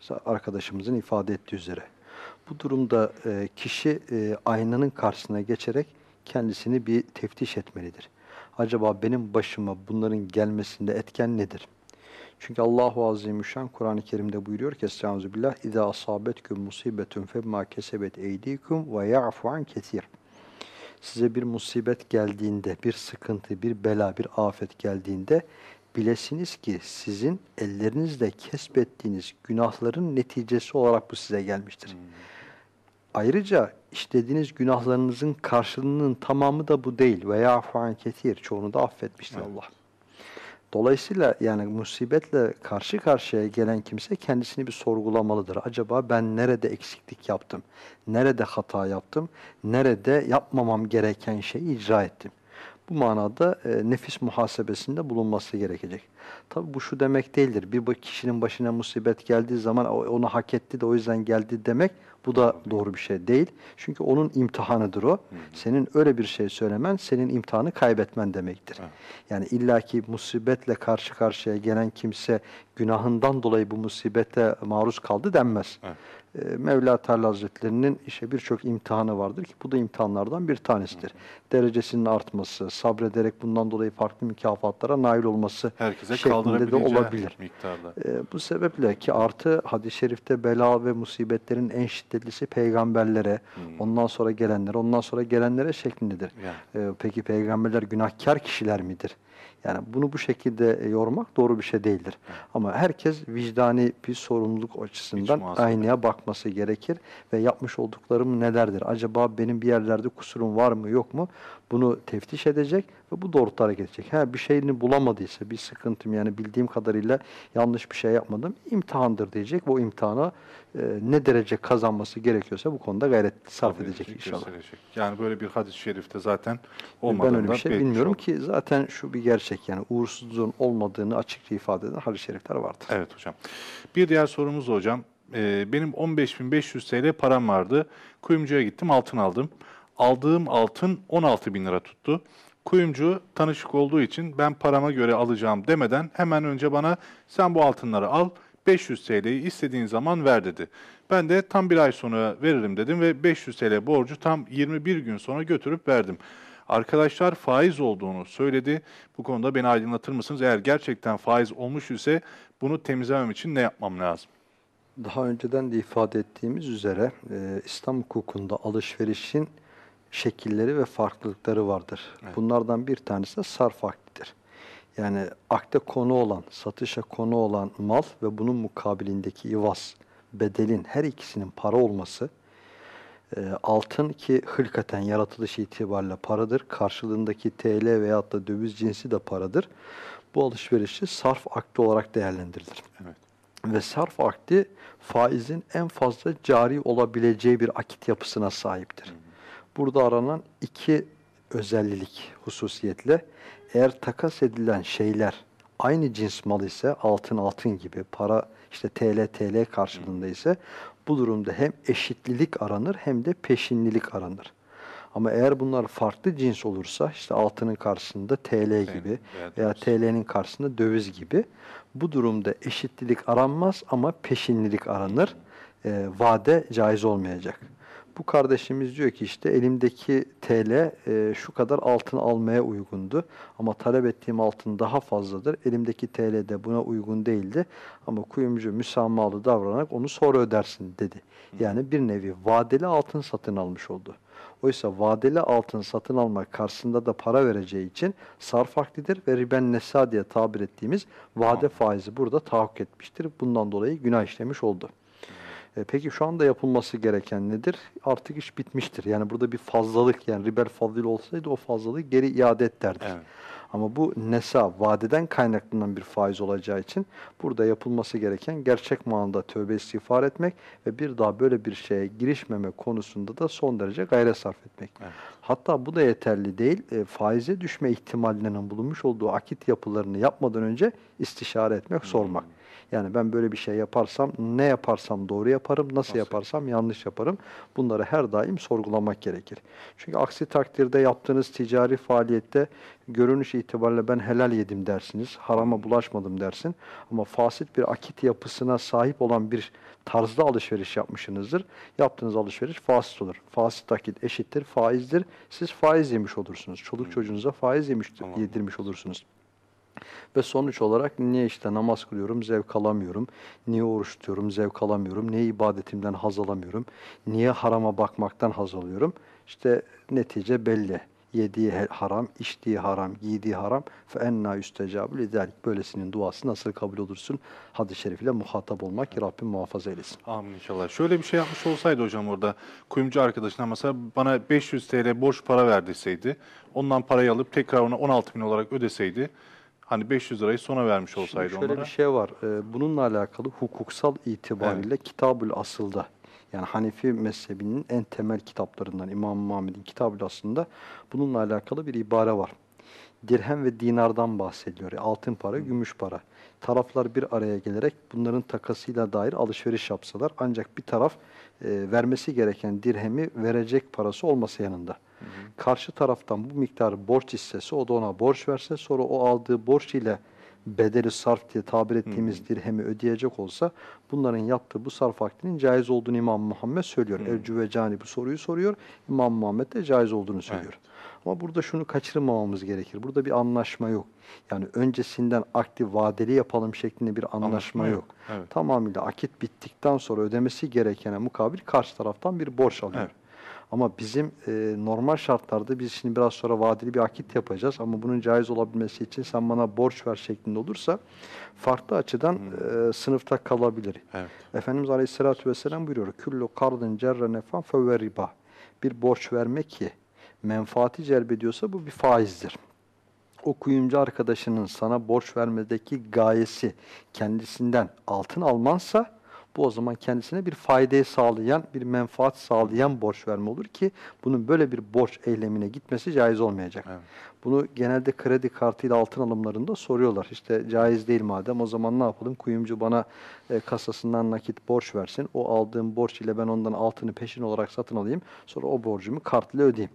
İşte arkadaşımızın ifade ettiği üzere. Bu durumda e, kişi e, aynanın karşısına geçerek kendisini bir teftiş etmelidir. Acaba benim başıma bunların gelmesinde etken nedir? Çünkü Allahu Azimüşşan Kur'an-ı Kerim'de buyuruyor ki Estaizu billah İzâ asâbetküm musibetun femmâ kesebet eydîküm ve ya'fu an kesir size bir musibet geldiğinde, bir sıkıntı, bir bela, bir afet geldiğinde bilesiniz ki sizin ellerinizle kesbettiğiniz günahların neticesi olarak bu size gelmiştir. Hmm. Ayrıca işlediğiniz günahlarınızın karşılığının tamamı da bu değil. Veya fuan ketir. Çoğunu da affetmiştir evet. Allah. Dolayısıyla yani musibetle karşı karşıya gelen kimse kendisini bir sorgulamalıdır. Acaba ben nerede eksiklik yaptım? Nerede hata yaptım? Nerede yapmamam gereken şeyi icra ettim? bu manada e, nefis muhasebesinde bulunması gerekecek. Tabi bu şu demek değildir. Bir kişinin başına musibet geldiği zaman onu hak etti de o yüzden geldi demek bu da doğru bir şey değil. Çünkü onun imtihanıdır o. Senin öyle bir şey söylemen senin imtihanı kaybetmen demektir. Yani illaki musibetle karşı karşıya gelen kimse günahından dolayı bu musibete maruz kaldı denmez. Evet. Ee, Mevla Teala Hazretlerinin işte birçok imtihanı vardır ki bu da imtihanlardan bir tanesidir. Hı Derecesinin artması, sabrederek bundan dolayı farklı mükafatlara nail olması Herkese şeklinde de olabilir. Miktarda. E, bu sebeple ki artı hadis-i şerifte bela ve musibetlerin en şiddetlisi peygamberlere, hı. ondan sonra gelenlere, ondan sonra gelenlere şeklindedir. Yani. E, peki peygamberler günahkar kişiler midir? Yani bunu bu şekilde e, yormak doğru bir şey değildir. Ama herkes vicdani bir sorumluluk açısından aynaya bakması gerekir ve yapmış olduklarım nelerdir? Acaba benim bir yerlerde kusurum var mı yok mu? Bunu teftiş edecek ve bu doğrultuda hareket edecek. Ha, bir şeyini bulamadıysa, bir sıkıntım yani bildiğim kadarıyla yanlış bir şey yapmadım, imtihandır diyecek. Bu imtihana e, ne derece kazanması gerekiyorsa bu konuda gayret sarf Tabii edecek inşallah. Gösterecek. Yani böyle bir hadis-i şerifte zaten olmadığında Ben öyle bir şey bilmiyorum ki zaten şu bir gerçek yani uğursuzluğun olmadığını açıkça ifade eden hadis-i şerifler vardır. Evet hocam. Bir diğer sorumuz hocam. Ee, benim 15.500 TL param vardı. Kuyumcuya gittim altın aldım. Aldığım altın 16 bin lira tuttu. Kuyumcu tanışık olduğu için ben parama göre alacağım demeden hemen önce bana sen bu altınları al 500 TL'yi istediğin zaman ver dedi. Ben de tam bir ay sonra veririm dedim ve 500 TL borcu tam 21 gün sonra götürüp verdim. Arkadaşlar faiz olduğunu söyledi. Bu konuda beni aydınlatır mısınız? Eğer gerçekten faiz olmuş ise bunu temizlemem için ne yapmam lazım? Daha önceden de ifade ettiğimiz üzere e, İslam hukukunda alışverişin şekilleri ve farklılıkları vardır. Evet. Bunlardan bir tanesi de sarf akdidir. Yani akde konu olan, satışa konu olan mal ve bunun mukabilindeki ivas, bedelin her ikisinin para olması, e, altın ki hılkaten yaratılış itibariyle paradır, karşılığındaki TL veyahut da döviz cinsi de paradır. Bu alışverişi sarf akdi olarak değerlendirilir. Evet. Ve sarf akdi faizin en fazla cari olabileceği bir akit yapısına sahiptir. Burada aranan iki özellik hususiyetle eğer takas edilen şeyler aynı cins mal ise altın altın gibi para işte TL TL karşılığında ise bu durumda hem eşitlilik aranır hem de peşinlilik aranır. Ama eğer bunlar farklı cins olursa işte altının karşısında TL gibi veya TL'nin karşısında döviz gibi bu durumda eşitlilik aranmaz ama peşinlilik aranır. E, vade caiz olmayacak. Bu kardeşimiz diyor ki işte elimdeki TL e, şu kadar altın almaya uygundu. Ama talep ettiğim altın daha fazladır. Elimdeki TL de buna uygun değildi. Ama kuyumcu müsamahalı davranarak onu sonra ödersin dedi. Yani bir nevi vadeli altın satın almış oldu. Oysa vadeli altın satın almak karşısında da para vereceği için sarf haklidir ve riben nesa diye tabir ettiğimiz vade faizi burada tahakkuk etmiştir. Bundan dolayı günah işlemiş oldu. E, peki şu anda yapılması gereken nedir? Artık iş bitmiştir. Yani burada bir fazlalık yani ribel fazil olsaydı o fazlalığı geri iade et derdik. Evet. Ama bu nesa, vadeden kaynaklanan bir faiz olacağı için burada yapılması gereken gerçek manada tövbe istiğfar etmek ve bir daha böyle bir şeye girişmeme konusunda da son derece gayret sarf etmek. Evet. Hatta bu da yeterli değil. E, faize düşme ihtimallerinin bulunmuş olduğu akit yapılarını yapmadan önce istişare etmek, hmm. sormak. Yani ben böyle bir şey yaparsam ne yaparsam doğru yaparım, nasıl, nasıl yaparsam yanlış yaparım. Bunları her daim sorgulamak gerekir. Çünkü aksi takdirde yaptığınız ticari faaliyette görünüş itibariyle ben helal yedim dersiniz, harama bulaşmadım dersin. Ama fasit bir akit yapısına sahip olan bir tarzda alışveriş yapmışsınızdır. Yaptığınız alışveriş fasit olur. Fasit akit eşittir, faizdir. Siz faiz yemiş olursunuz. Çoluk çocuğunuza faiz yemiş, tamam. yedirmiş olursunuz. Ve sonuç olarak niye işte namaz kılıyorum, zevk alamıyorum, niye oruç tutuyorum, zevk alamıyorum, niye ibadetimden haz alamıyorum, niye harama bakmaktan haz alıyorum? İşte netice belli. Yediği haram, içtiği haram, giydiği haram. Enna yüstecabü lidalik. Böylesinin duası nasıl kabul olursun? Hadis-i şerif ile muhatap olmak ki Rabbim muhafaza eylesin. Amin inşallah. Şöyle bir şey yapmış olsaydı hocam orada kuyumcu arkadaşına mesela bana 500 TL borç para verdiseydi, ondan parayı alıp tekrar ona 16 bin olarak ödeseydi, Hani 500 lirayı sona vermiş olsaydı Şimdi şöyle onlara. bir şey var. Ee, bununla alakalı hukuksal itibariyle evet. Kitabül Asıl'da yani Hanefi mezhebinin en temel kitaplarından İmam Muhammed'in kitabı aslında bununla alakalı bir ibare var. dirhem ve dinardan bahsediliyor. Yani altın para, gümüş para. Taraflar bir araya gelerek bunların takasıyla dair alışveriş yapsalar ancak bir taraf e, vermesi gereken dirhemi verecek parası olması yanında. Hı hı. Karşı taraftan bu miktarı borç istese o da ona borç verse sonra o aldığı borç ile bedeli sarf diye tabir ettiğimiz dirhemi ödeyecek olsa bunların yaptığı bu sarf akdinin caiz olduğunu İmam Muhammed söylüyor. Hmm. Evcü ve Cani bu soruyu soruyor. İmam Muhammed de caiz olduğunu söylüyor. Evet. Ama burada şunu kaçırmamamız gerekir. Burada bir anlaşma yok. Yani öncesinden aktif vadeli yapalım şeklinde bir anlaşma, anlaşma yok. yok. Evet. Tamamıyla akit bittikten sonra ödemesi gerekene mukabil karşı taraftan bir borç alıyor. Evet. Ama bizim e, normal şartlarda biz şimdi biraz sonra vadeli bir akit yapacağız ama bunun caiz olabilmesi için sen bana borç ver şeklinde olursa farklı açıdan hmm. e, sınıfta kalabilir. Evet. Efendimiz Aleyhisselatü Vesselam buyuruyor. Küllu kardın cerre nefan fevve riba. Bir borç vermek ki menfaati celbediyorsa bu bir faizdir. O kuyumcu arkadaşının sana borç vermedeki gayesi kendisinden altın almansa bu o zaman kendisine bir faydayı sağlayan, bir menfaat sağlayan borç verme olur ki bunun böyle bir borç eylemine gitmesi caiz olmayacak. Evet. Bunu genelde kredi kartıyla altın alımlarında soruyorlar. İşte caiz değil madem o zaman ne yapalım? Kuyumcu bana e, kasasından nakit borç versin. O aldığım borç ile ben ondan altını peşin olarak satın alayım. Sonra o borcumu kart ile ödeyeyim.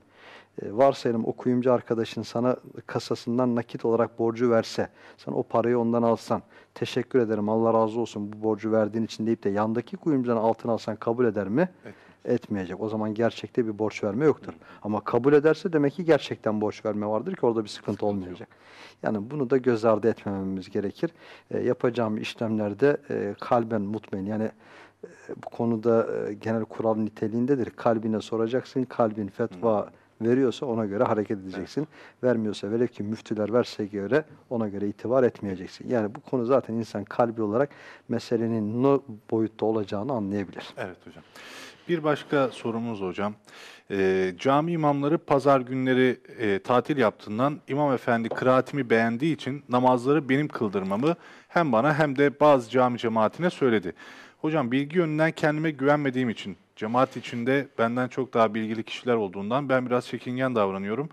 E, varsayalım o kuyumcu arkadaşın sana kasasından nakit olarak borcu verse, sen o parayı ondan alsan, teşekkür ederim Allah razı olsun bu borcu verdiğin için deyip de yandaki kuyumcudan altın alsan kabul eder mi? Evet. Etmeyecek. O zaman gerçekte bir borç verme yoktur. Hı. Ama kabul ederse demek ki gerçekten borç verme vardır ki orada bir sıkıntı, sıkıntı olmayacak. Yok. Yani bunu da göz ardı etmememiz gerekir. E, yapacağım işlemlerde e, kalben mutmain yani e, bu konuda e, genel kural niteliğindedir. Kalbine soracaksın. Kalbin fetva Hı veriyorsa ona göre hareket edeceksin. Evet. Vermiyorsa velev ki müftüler verse göre ona göre itibar etmeyeceksin. Yani bu konu zaten insan kalbi olarak meselenin ne boyutta olacağını anlayabilir. Evet hocam. Bir başka sorumuz hocam. E, cami imamları pazar günleri e, tatil yaptığından imam efendi kıraatimi beğendiği için namazları benim kıldırmamı hem bana hem de bazı cami cemaatine söyledi. Hocam bilgi yönünden kendime güvenmediğim için cemaat içinde benden çok daha bilgili kişiler olduğundan ben biraz çekingen davranıyorum.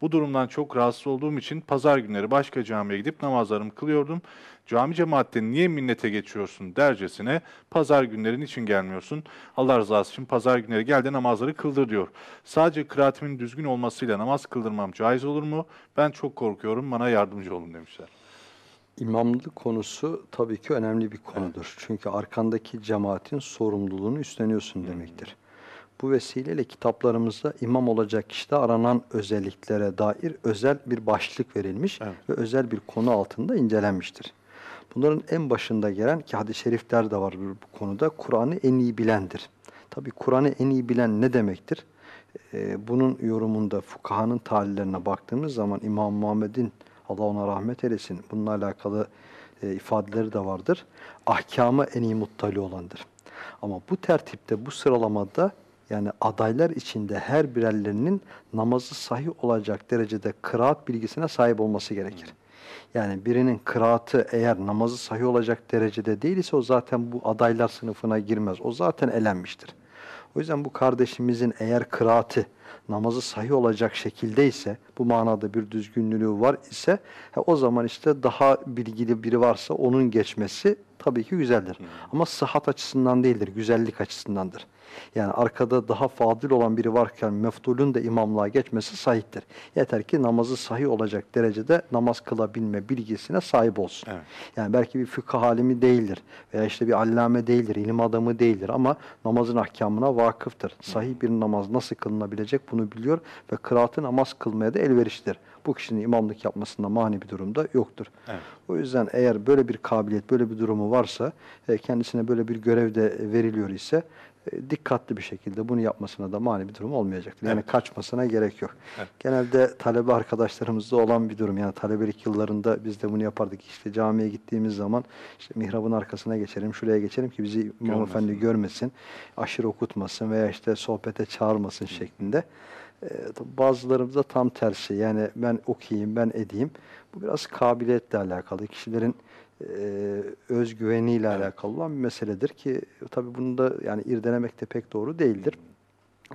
Bu durumdan çok rahatsız olduğum için pazar günleri başka camiye gidip namazlarımı kılıyordum. Cami cemaatte niye minnete geçiyorsun dercesine pazar günlerin için gelmiyorsun. Allah rızası için pazar günleri gel de namazları kıldır diyor. Sadece kıraatimin düzgün olmasıyla namaz kıldırmam caiz olur mu? Ben çok korkuyorum bana yardımcı olun demişler. İmamlık konusu tabii ki önemli bir konudur. Evet. Çünkü arkandaki cemaatin sorumluluğunu üstleniyorsun hmm. demektir. Bu vesileyle kitaplarımızda imam olacak kişide aranan özelliklere dair özel bir başlık verilmiş evet. ve özel bir konu altında incelenmiştir. Bunların en başında gelen ki hadis-i şerifler de var bu konuda. Kur'an'ı en iyi bilendir. Tabi Kur'an'ı en iyi bilen ne demektir? Ee, bunun yorumunda fukahanın talillerine baktığımız zaman İmam Muhammed'in Allah ona rahmet eylesin. Bununla alakalı e, ifadeleri de vardır. Ahkama en iyi muttali olandır. Ama bu tertipte, bu sıralamada yani adaylar içinde her birerlerinin namazı sahih olacak derecede kıraat bilgisine sahip olması gerekir. Yani birinin kıraatı eğer namazı sahih olacak derecede değilse o zaten bu adaylar sınıfına girmez. O zaten elenmiştir. O yüzden bu kardeşimizin eğer kıraatı namazı sahih olacak şekildeyse, bu manada bir düzgünlüğü var ise o zaman işte daha bilgili biri varsa onun geçmesi tabii ki güzeldir. Hmm. Ama sıhhat açısından değildir, güzellik açısındandır. Yani arkada daha fadil olan biri varken meftulün de imamlığa geçmesi sahiptir. Yeter ki namazı sahih olacak derecede namaz kılabilme bilgisine sahip olsun. Evet. Yani belki bir fıkıh halimi değildir veya işte bir allame değildir, ilim adamı değildir ama namazın ahkamına vakıftır. Sahih bir namaz nasıl kılınabilecek bunu biliyor ve kıraatı namaz kılmaya da elverişlidir. Bu kişinin imamlık yapmasında mani bir durumda yoktur. Evet. O yüzden eğer böyle bir kabiliyet, böyle bir durumu varsa, e, kendisine böyle bir görev de veriliyor ise dikkatli bir şekilde bunu yapmasına da mani bir durum olmayacaktır. Yani evet. kaçmasına gerek yok. Evet. Genelde talebe arkadaşlarımızda olan bir durum. Yani talebelik yıllarında biz de bunu yapardık. İşte camiye gittiğimiz zaman işte mihrabın arkasına geçelim, şuraya geçelim ki bizi İmam Efendi görmesin, aşırı okutmasın veya işte sohbete çağırmasın Hı. şeklinde. Ee, bazılarımızda tam tersi. Yani ben okuyayım, ben edeyim. Bu biraz kabiliyetle alakalı. Kişilerin e, özgüveniyle alakalı olan bir meseledir ki tabi bunu da yani irdelemek de pek doğru değildir.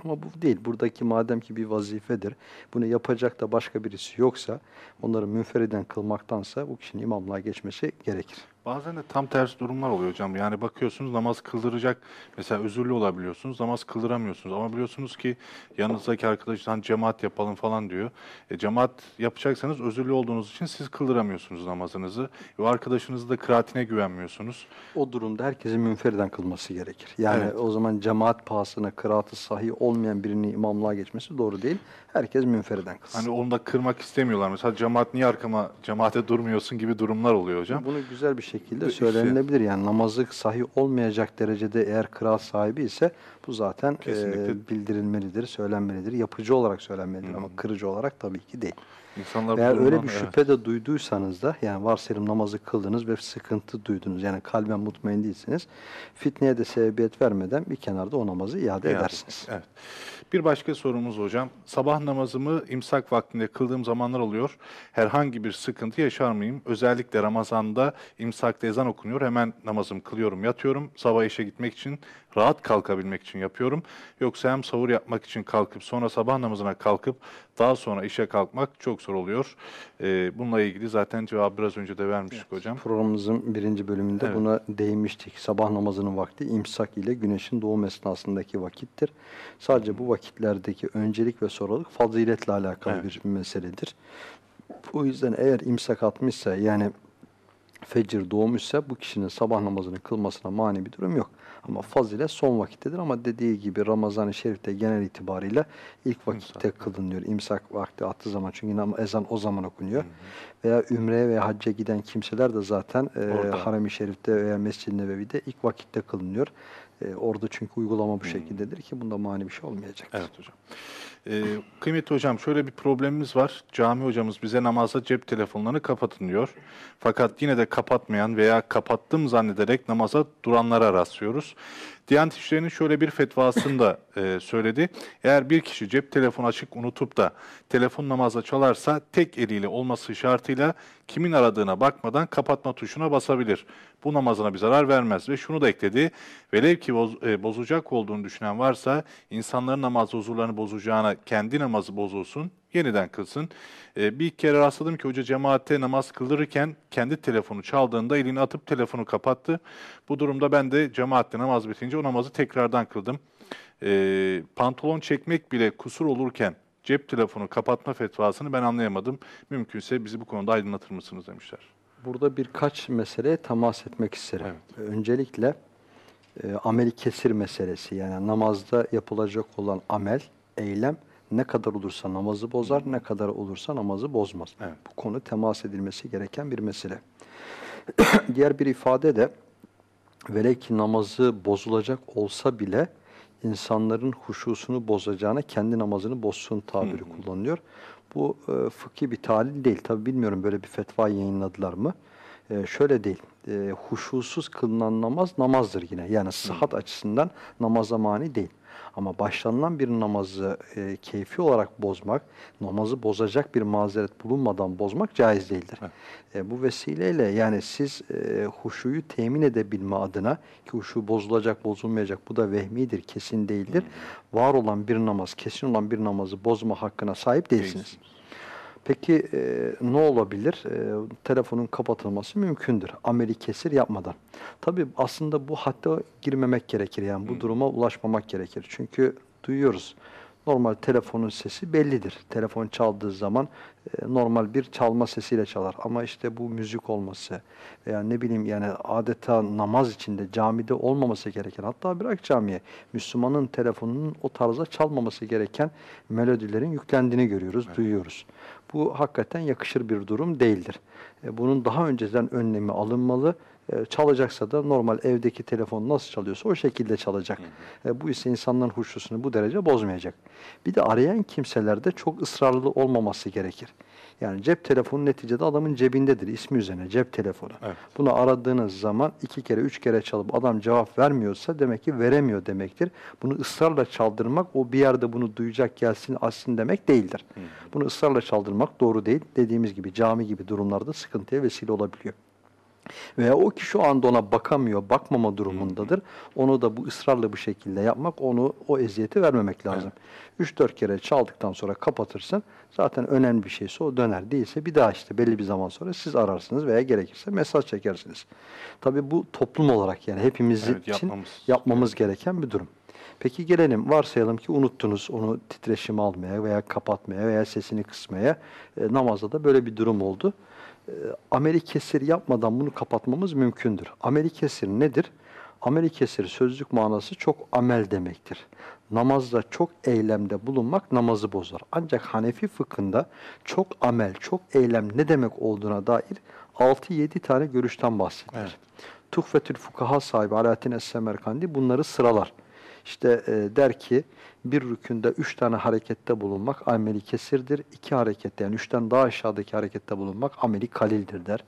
Ama bu değil. Buradaki madem ki bir vazifedir, bunu yapacak da başka birisi yoksa onları münferiden kılmaktansa bu kişinin imamlığa geçmesi gerekir. Bazen de tam tersi durumlar oluyor hocam. Yani bakıyorsunuz namaz kıldıracak, mesela özürlü olabiliyorsunuz, namaz kıldıramıyorsunuz. Ama biliyorsunuz ki yanınızdaki arkadaştan cemaat yapalım falan diyor. E, cemaat yapacaksanız özürlü olduğunuz için siz kıldıramıyorsunuz namazınızı. E, o arkadaşınızın da kıraatine güvenmiyorsunuz. O durumda herkesin münferiden kılması gerekir. Yani Evet. o zaman cemaat pahasına kıraatı sahih olmayan birinin imamlığa geçmesi doğru değil. Herkes münferiden kılsın. Hani onu da kırmak istemiyorlar. Mesela cemaat niye arkama cemaate durmuyorsun gibi durumlar oluyor hocam. Bunu güzel bir şekilde Bu söylenilebilir. Yani namazı sahih olmayacak derecede eğer kıraat sahibi ise bu zaten Kesinlikle. e, bildirilmelidir, söylenmelidir. Yapıcı olarak söylenmelidir ama kırıcı olarak tabii ki değil. İnsanlar Eğer öyle bir evet. şüphe de duyduysanız da yani varsayalım namazı kıldınız ve sıkıntı duydunuz yani kalben mutmain değilsiniz. Fitneye de sebebiyet vermeden bir kenarda o namazı iade Yani, edersiniz. Evet. Bir başka sorumuz hocam. Sabah namazımı imsak vaktinde kıldığım zamanlar oluyor. Herhangi bir sıkıntı yaşar mıyım? Özellikle Ramazan'da imsakta ezan okunuyor. Hemen namazımı kılıyorum, yatıyorum. Sabah işe gitmek için, rahat kalkabilmek için yapıyorum. Yoksa hem sahur yapmak için kalkıp sonra sabah namazına kalkıp daha sonra işe kalkmak çok zor oluyor. Ee, bununla ilgili zaten cevabı biraz önce de vermiştik hocam. Programımızın birinci bölümünde Evet. buna değinmiştik. Sabah namazının vakti imsak ile güneşin doğum esnasındaki vakittir. Sadece bu vakitlerdeki öncelik ve sonralık faziletle alakalı Evet. bir meseledir. Bu yüzden eğer imsak atmışsa yani fecir doğmuşsa bu kişinin sabah namazını kılmasına mani bir durum yok. Ama fazilet son vakittedir ama dediği gibi Ramazan-ı Şerif'te genel itibariyle ilk vakitte kılınıyor. İmsak vakti attığı zaman çünkü ezan o zaman okunuyor. Veya ümreye veya hacca giden kimseler de zaten e, Orada. Harem-i Şerif'te veya Mescid-i Nebevi'de ilk vakitte kılınıyor. E, orada çünkü uygulama bu şekildedir ki bunda mani bir şey olmayacaktır. Evet hocam. Ee, kıymetli hocam şöyle bir problemimiz var. Cami hocamız bize namazda cep telefonlarını kapatın diyor. Fakat yine de kapatmayan veya kapattım zannederek namaza duranlara rastlıyoruz. Diyanet İşleri'nin şöyle bir fetvasını da e, söyledi. Eğer bir kişi cep telefonu açık unutup da telefon namazda çalarsa tek eliyle olması şartıyla kimin aradığına bakmadan kapatma tuşuna basabilir. Bu namazına bir zarar vermez ve şunu da ekledi. Velev ki boz- e, bozacak olduğunu düşünen varsa insanların namaz huzurlarını bozacağına kendi namazı bozulsun, yeniden kılsın. E, bir kere rastladım ki hoca cemaatte namaz kıldırırken kendi telefonu çaldığında elini atıp telefonu kapattı. Bu durumda ben de cemaatte namaz bitince o namazı tekrardan kıldım. E, pantolon çekmek bile kusur olurken cep telefonu kapatma fetvasını ben anlayamadım. Mümkünse bizi bu konuda aydınlatır mısınız demişler. Burada birkaç meseleye temas etmek isterim. Öncelikle e, ameli kesir meselesi yani namazda yapılacak olan amel, eylem ne kadar olursa namazı bozar, ne kadar olursa namazı bozmaz. Evet. Bu konu temas edilmesi gereken bir mesele. Diğer bir ifade de velev ki namazı bozulacak olsa bile insanların huşusunu bozacağına kendi namazını bozsun tabiri kullanılıyor. Bu e, fıkhi bir talil değil. Tabi bilmiyorum böyle bir fetva yayınladılar mı? E, şöyle değil. E, huşusuz kılınan namaz namazdır yine. Yani sıhhat açısından namaza mani değil. Ama başlanılan bir namazı e, keyfi olarak bozmak, namazı bozacak bir mazeret bulunmadan bozmak caiz değildir. E, bu vesileyle yani siz e, huşuyu temin edebilme adına ki huşu bozulacak bozulmayacak bu da vehmidir, kesin değildir. Var olan bir namaz, kesin olan bir namazı bozma hakkına sahip değilsiniz. Değilsiniz. Peki e, ne olabilir? E, telefonun kapatılması mümkündür. Ameli kesir yapmadan. Tabii aslında bu hatta girmemek gerekir. Yani bu duruma ulaşmamak gerekir. Çünkü duyuyoruz. Normal telefonun sesi bellidir. Telefon çaldığı zaman e, normal bir çalma sesiyle çalar. Ama işte bu müzik olması veya ne bileyim yani adeta namaz içinde camide olmaması gereken hatta bırak camiye Müslümanın telefonunun o tarza çalmaması gereken melodilerin yüklendiğini görüyoruz, duyuyoruz. Bu hakikaten yakışır bir durum değildir. E, Bunun daha önceden önlemi alınmalı. E, Çalacaksa da normal evdeki telefon nasıl çalıyorsa o şekilde çalacak. E, Bu ise insanların huşusunu bu derece bozmayacak. Bir de arayan kimselerde çok ısrarlı olmaması gerekir. Yani cep telefonu neticede adamın cebindedir. ismi üzerine cep telefonu. Evet. Bunu aradığınız zaman iki kere, üç kere çalıp adam cevap vermiyorsa demek ki veremiyor demektir. Bunu ısrarla çaldırmak, o bir yerde bunu duyacak gelsin açsın demek değildir. Bunu ısrarla çaldırmak doğru değil. Dediğimiz gibi cami gibi durumlarda sıkıntıya vesile olabiliyor. Veya o kişi o anda ona bakamıyor, bakmama durumundadır. Onu da bu ısrarla bu şekilde yapmak, onu o eziyeti vermemek lazım. 3-4 kere çaldıktan sonra kapatırsın. Zaten önemli bir şeyse o döner. Değilse bir daha işte belli bir zaman sonra siz ararsınız veya gerekirse mesaj çekersiniz. Tabii bu toplum olarak yani hepimizin Evet, için yapmamız yapmamız gereken bir durum. Peki gelelim varsayalım ki unuttunuz onu titreşim almaya veya kapatmaya veya sesini kısmaya. E, namazda da böyle bir durum oldu. E, ameli kesir yapmadan bunu kapatmamız mümkündür. Ameli kesir nedir? Ameli kesir sözlük manası çok amel demektir. Namazda çok eylemde bulunmak namazı bozar. Ancak Hanefi fıkhında çok amel, çok eylem ne demek olduğuna dair 6-7 tane görüşten bahsedilir. Evet. Tuhfetül Fukaha sahibi Alaaddin Es-Semerkandi bunları sıralar. İşte e, der ki bir rükünde üç tane harekette bulunmak ameli kesirdir. İki harekette yani üçten daha aşağıdaki harekette bulunmak ameli kalildir der.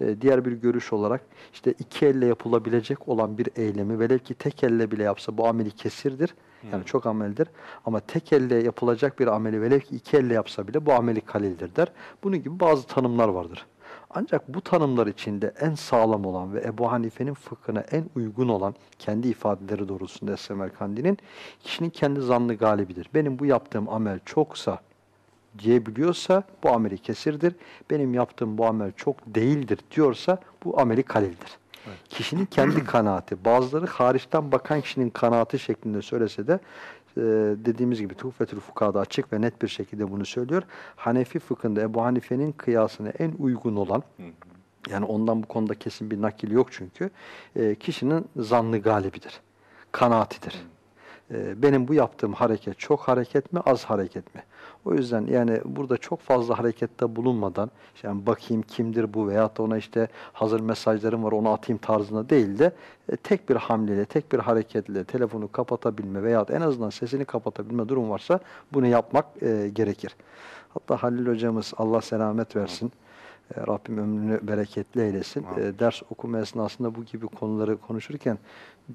E, diğer bir görüş olarak işte iki elle yapılabilecek olan bir eylemi velev ki tek elle bile yapsa bu ameli kesirdir. Yani çok ameldir. Ama tek elle yapılacak bir ameli velev ki iki elle yapsa bile bu ameli kalildir der. Bunun gibi bazı tanımlar vardır. Ancak bu tanımlar içinde en sağlam olan ve Ebu Hanife'nin fıkhına en uygun olan kendi ifadeleri doğrultusunda Semerkandi'nin kişinin kendi zannı galibidir. Benim bu yaptığım amel çoksa diyebiliyorsa bu ameli kesirdir. Benim yaptığım bu amel çok değildir diyorsa bu ameli kalildir. Kişinin kendi kanaati, bazıları hariçten bakan kişinin kanaati şeklinde söylese de e, dediğimiz gibi Tuhfetül Fukaha'da açık ve net bir şekilde bunu söylüyor. Hanefi fıkhında Ebu Hanife'nin kıyasına en uygun olan yani ondan bu konuda kesin bir nakil yok çünkü. E, kişinin zannı galibidir. Kanaatidir. E, benim bu yaptığım hareket çok hareket mi, az hareket mi? O yüzden yani burada çok fazla harekette bulunmadan yani bakayım kimdir bu veyahut da ona işte hazır mesajlarım var onu atayım tarzında değil de e, tek bir hamleyle, tek bir hareketle telefonu kapatabilme veyahut en azından sesini kapatabilme durum varsa bunu yapmak e, gerekir. Hatta Halil hocamız Allah selamet versin. E, Rabbim ömrünü bereketli eylesin. E, ders okuma esnasında bu gibi konuları konuşurken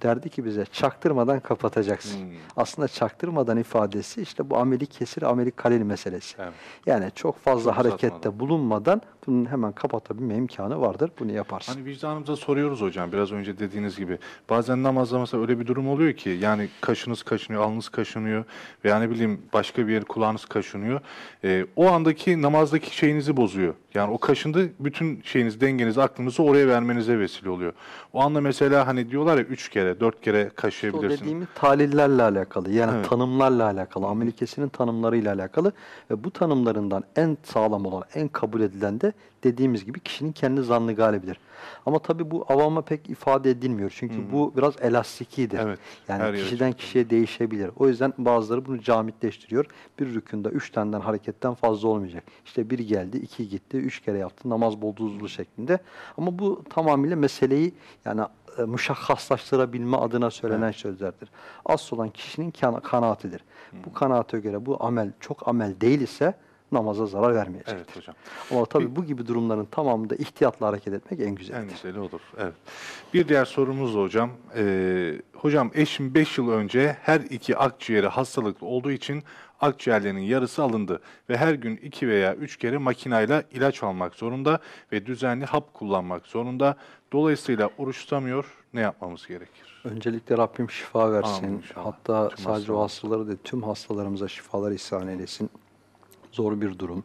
derdi ki bize çaktırmadan kapatacaksın. Hmm. Aslında çaktırmadan ifadesi işte bu ameli kesir, ameli kalil meselesi. Evet. Yani çok fazla Çok harekette uzatmadan. bulunmadan bunun hemen kapatabilme imkanı vardır. Bunu yaparsın. Hani vicdanımıza soruyoruz hocam biraz önce dediğiniz gibi. Bazen namazda mesela öyle bir durum oluyor ki yani kaşınız kaşınıyor, alnınız kaşınıyor veya ne bileyim başka bir yer kulağınız kaşınıyor. Ee, o andaki namazdaki şeyinizi bozuyor. Yani o kaşındı bütün şeyiniz, dengenizi, aklınızı oraya vermenize vesile oluyor. O anda mesela hani diyorlar ya üç kere, dört kere İşte o kaşıyabilirsin. dediğimiz talillerle alakalı yani Evet. tanımlarla alakalı, amelikesinin tanımlarıyla alakalı ve bu tanımlarından en sağlam olan, en kabul edilen de dediğimiz gibi kişinin kendi zannı galibidir. Ama tabii bu avama pek ifade edilmiyor. Çünkü bu biraz elastikidir. Evet, Yani kişiden kişiye değişebilir. O yüzden bazıları bunu camitleştiriyor. Bir rükünde üç taneden hareketten fazla olmayacak. İşte bir geldi, iki gitti, üç kere yaptı, namaz bozduzlu şeklinde. Ama bu tamamıyla meseleyi yani e, muşakhaslaştırabilme adına söylenen sözlerdir. Asıl olan kişinin kana- kanaatidir. Bu kanaate göre bu amel çok amel değil ise namaza zarar vermeyecektir. Evet hocam. Ama tabii bu gibi durumların tamamında ihtiyatla hareket etmek en güzelidir. En güzeli olur. Evet. Bir diğer sorumuz da hocam. Ee, hocam eşim 5 yıl önce her iki akciğeri hastalıklı olduğu için akciğerlerinin yarısı alındı ve her gün 2 veya 3 kere makinayla ilaç almak zorunda ve düzenli hap kullanmak zorunda. Dolayısıyla oruç tutamıyor. Ne yapmamız gerekir? Öncelikle Rabbim şifa versin. Amin inşallah. Hatta Tüm sadece o hastalar. hastaları değil tüm hastalarımıza şifalar ihsan eylesin. Zor bir durum.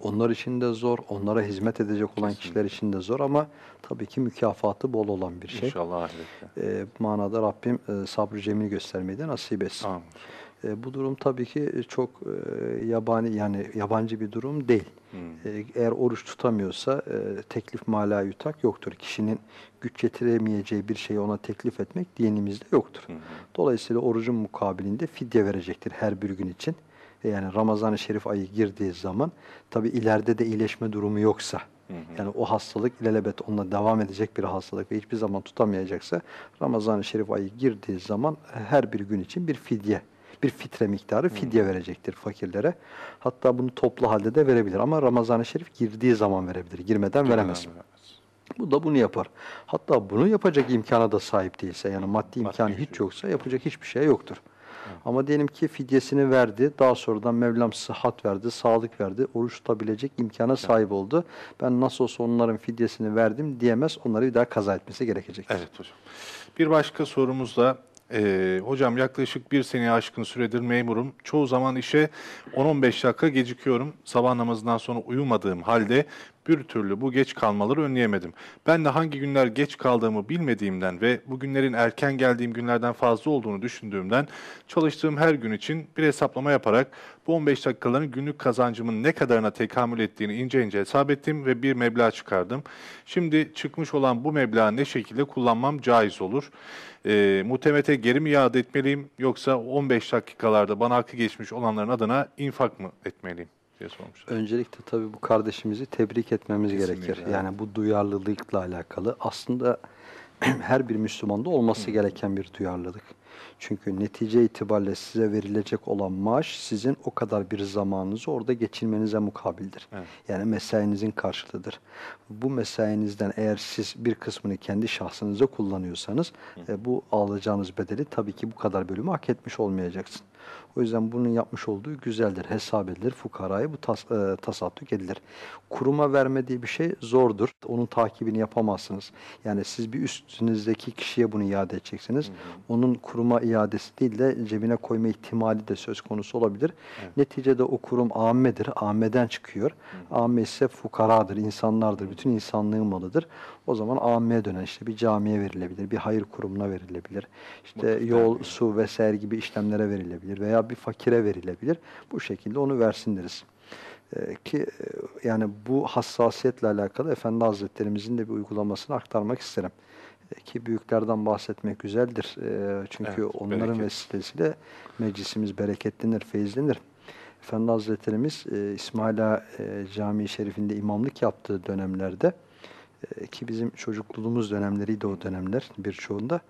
Onlar için de zor, onlara hizmet edecek olan kişiler için de zor ama tabii ki mükafatı bol olan bir şey. İnşallah ahirette. Ee, bu manada Rabbim e, sabrı cemil göstermeyi de nasip etsin. Amin. E, bu durum tabii ki çok e, yabani yani yabancı bir durum değil. Hmm. E, eğer oruç tutamıyorsa e, teklif mala yutak yoktur. Kişinin güç getiremeyeceği bir şeyi ona teklif etmek dinimizde yoktur. Dolayısıyla orucun mukabilinde fidye verecektir her bir gün için. E, yani Ramazan-ı Şerif ayı girdiği zaman tabii ileride de iyileşme durumu yoksa yani o hastalık ilelebet onunla devam edecek bir hastalık ve hiçbir zaman tutamayacaksa Ramazan-ı Şerif ayı girdiği zaman her bir gün için bir fidye, bir fitre miktarı fidye verecektir fakirlere. Hatta bunu toplu halde de verebilir ama Ramazan-ı Şerif girdiği zaman verebilir, girmeden veremez. Bu da bunu yapar. Hatta bunu yapacak imkana da sahip değilse yani maddi imkanı hiç yoksa yapacak hiçbir şey yoktur. Ama diyelim ki fidyesini verdi. Daha sonradan Mevlam sıhhat verdi, sağlık verdi. Oruç tutabilecek imkana sahip oldu. Ben nasıl olsa onların fidyesini verdim diyemez. Onları bir daha kaza etmesi gerekecek. Evet hocam. Bir başka sorumuz da ee, hocam yaklaşık bir seneye aşkın süredir memurum. Çoğu zaman işe 10-15 dakika gecikiyorum. Sabah namazından sonra uyumadığım halde bir türlü bu geç kalmaları önleyemedim. Ben de hangi günler geç kaldığımı bilmediğimden ve bu günlerin erken geldiğim günlerden fazla olduğunu düşündüğümden çalıştığım her gün için bir hesaplama yaparak bu 15 dakikaların günlük kazancımın ne kadarına tekamül ettiğini ince ince hesap ettim ve bir meblağ çıkardım. Şimdi çıkmış olan bu meblağı ne şekilde kullanmam caiz olur? E, muhtemete geri mi iade etmeliyim yoksa 15 dakikalarda bana hakkı geçmiş olanların adına infak mı etmeliyim? Diye sormuşlar. Öncelikle tabii bu kardeşimizi tebrik etmemiz Kesinlikle, gerekir. evet. Yani bu duyarlılıkla alakalı aslında her bir Müslümanda olması gereken bir duyarlılık. Çünkü netice itibariyle size verilecek olan maaş sizin o kadar bir zamanınızı orada geçirmenize mukabildir. Evet. Yani mesainizin karşılığıdır. Bu mesainizden eğer siz bir kısmını kendi şahsınıza kullanıyorsanız e, bu alacağınız bedeli tabii ki bu kadar bölümü hak etmiş olmayacaksın. O yüzden bunun yapmış olduğu güzeldir, hesap edilir, fukaraya bu tas, e, tasadduk edilir. Kuruma verme diye bir şey zordur. Onun takibini yapamazsınız. Yani siz bir üstünüzdeki kişiye bunu iade edeceksiniz. Onun kuruma iadesi değil de cebine koyma ihtimali de söz konusu olabilir. Neticede o kurum ammedir, ammeden çıkıyor. Amme ise fukaradır, insanlardır, bütün insanlığın malıdır. O zaman ammeye dönen işte bir camiye verilebilir, bir hayır kurumuna verilebilir. İşte Vakıflar yol, gibi. su vesaire gibi işlemlere verilebilir veya bir fakire verilebilir. Bu şekilde onu versin deriz. Ee, ki e, yani bu hassasiyetle alakalı Efendi Hazretlerimizin de bir uygulamasını aktarmak isterim. Ee, ki büyüklerden bahsetmek güzeldir. Ee, çünkü Evet, onların bereket. vesilesiyle meclisimiz bereketlenir, feyizlenir. Efendi Hazretlerimiz e, İsmail Ağa e, Camii Şerifinde imamlık yaptığı dönemlerde e, ki bizim çocukluğumuz dönemleriydi o dönemler birçoğunda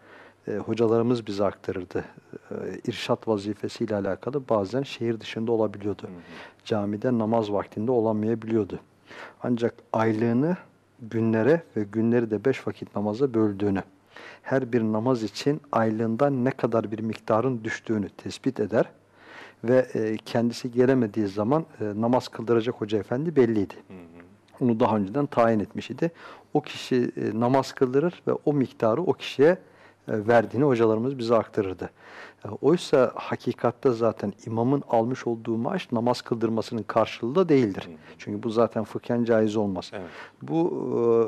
e, hocalarımız bize aktarırdı. E, irşat vazifesiyle alakalı bazen şehir dışında olabiliyordu. Camide namaz vaktinde olamayabiliyordu. Ancak aylığını günlere ve günleri de beş vakit namaza böldüğünü, her bir namaz için aylığından ne kadar bir miktarın düştüğünü tespit eder ve e, kendisi gelemediği zaman e, namaz kıldıracak hoca efendi belliydi. Onu daha önceden tayin etmiş idi. O kişi e, namaz kıldırır ve o miktarı o kişiye verdiğini hocalarımız bize aktarırdı. E, oysa hakikatte zaten imamın almış olduğu maaş namaz kıldırmasının karşılığı da değildir. Çünkü bu zaten fıkhen caiz olmaz. Evet. Bu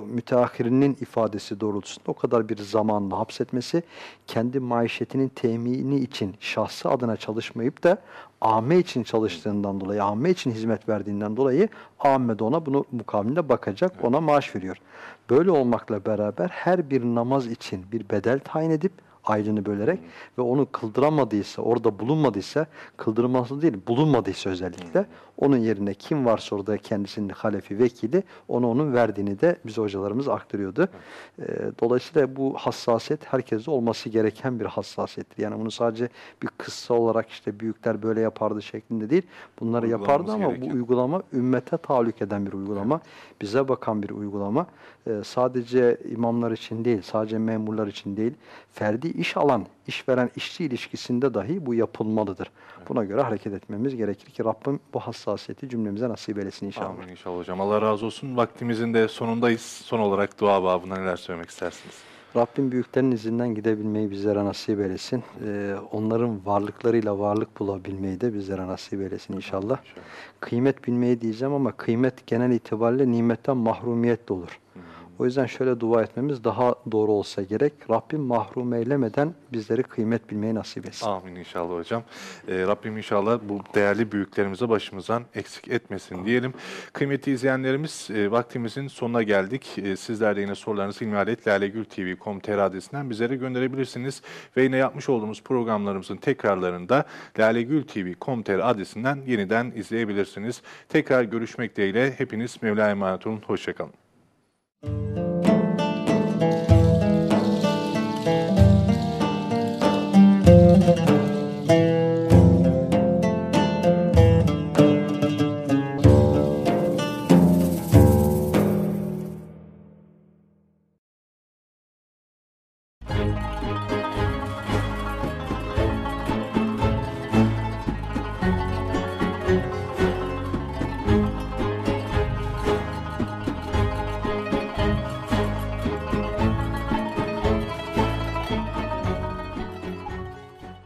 e, müteahhirinin ifadesi doğrultusunda o kadar bir zamanla hapsetmesi, kendi maişetinin temini için şahsı adına çalışmayıp da ame için çalıştığından dolayı, ame için hizmet verdiğinden dolayı ame de ona bunu mukabilinde bakacak, ona maaş veriyor. Böyle olmakla beraber her bir namaz için bir bedel tayin edip aylığını bölerek ve onu kıldıramadıysa, orada bulunmadıysa, kıldırması değil, bulunmadıysa özellikle onun yerine kim varsa orada kendisinin halefi, vekili onu onun verdiğini de bize hocalarımız aktarıyordu. Ee, dolayısıyla bu hassasiyet herkeste olması gereken bir hassasiyettir. Yani bunu sadece bir kıssa olarak işte büyükler böyle yapardı şeklinde değil. Bunları yapardı ama gereken. bu uygulama ümmete tahallük eden bir uygulama. Bize bakan bir uygulama. Ee, sadece imamlar için değil, sadece memurlar için değil, ferdi iş alan, işveren işçi ilişkisinde dahi bu yapılmalıdır. Buna göre hareket etmemiz gerekir ki Rabbim bu hassasiyeti cümlemize nasip eylesin inşallah. Amin inşallah hocam. Allah razı olsun. Vaktimizin de sonundayız. Son olarak dua babına neler söylemek istersiniz? Rabbim büyüklerin izinden gidebilmeyi bizlere nasip eylesin. Ee, onların varlıklarıyla varlık bulabilmeyi de bizlere nasip eylesin inşallah. İnşallah. Kıymet bilmeyi diyeceğim ama kıymet genel itibariyle nimetten mahrumiyet de olur. O yüzden şöyle dua etmemiz daha doğru olsa gerek. Rabbim mahrum eylemeden bizleri kıymet bilmeyi nasip etsin. Amin inşallah hocam. Ee, Rabbim inşallah bu değerli büyüklerimize başımızdan eksik etmesin diyelim. Kıymetli izleyenlerimiz e, vaktimizin sonuna geldik. E, sizler de yine sorularınızı ilmihaletlalegültv.com.tr adresinden bizlere gönderebilirsiniz. Ve yine yapmış olduğumuz programlarımızın tekrarlarında lalegültv.com.tr adresinden yeniden izleyebilirsiniz. Tekrar görüşmek dileğiyle hepiniz Mevla'ya emanet olun. Hoşçakalın. Thank you.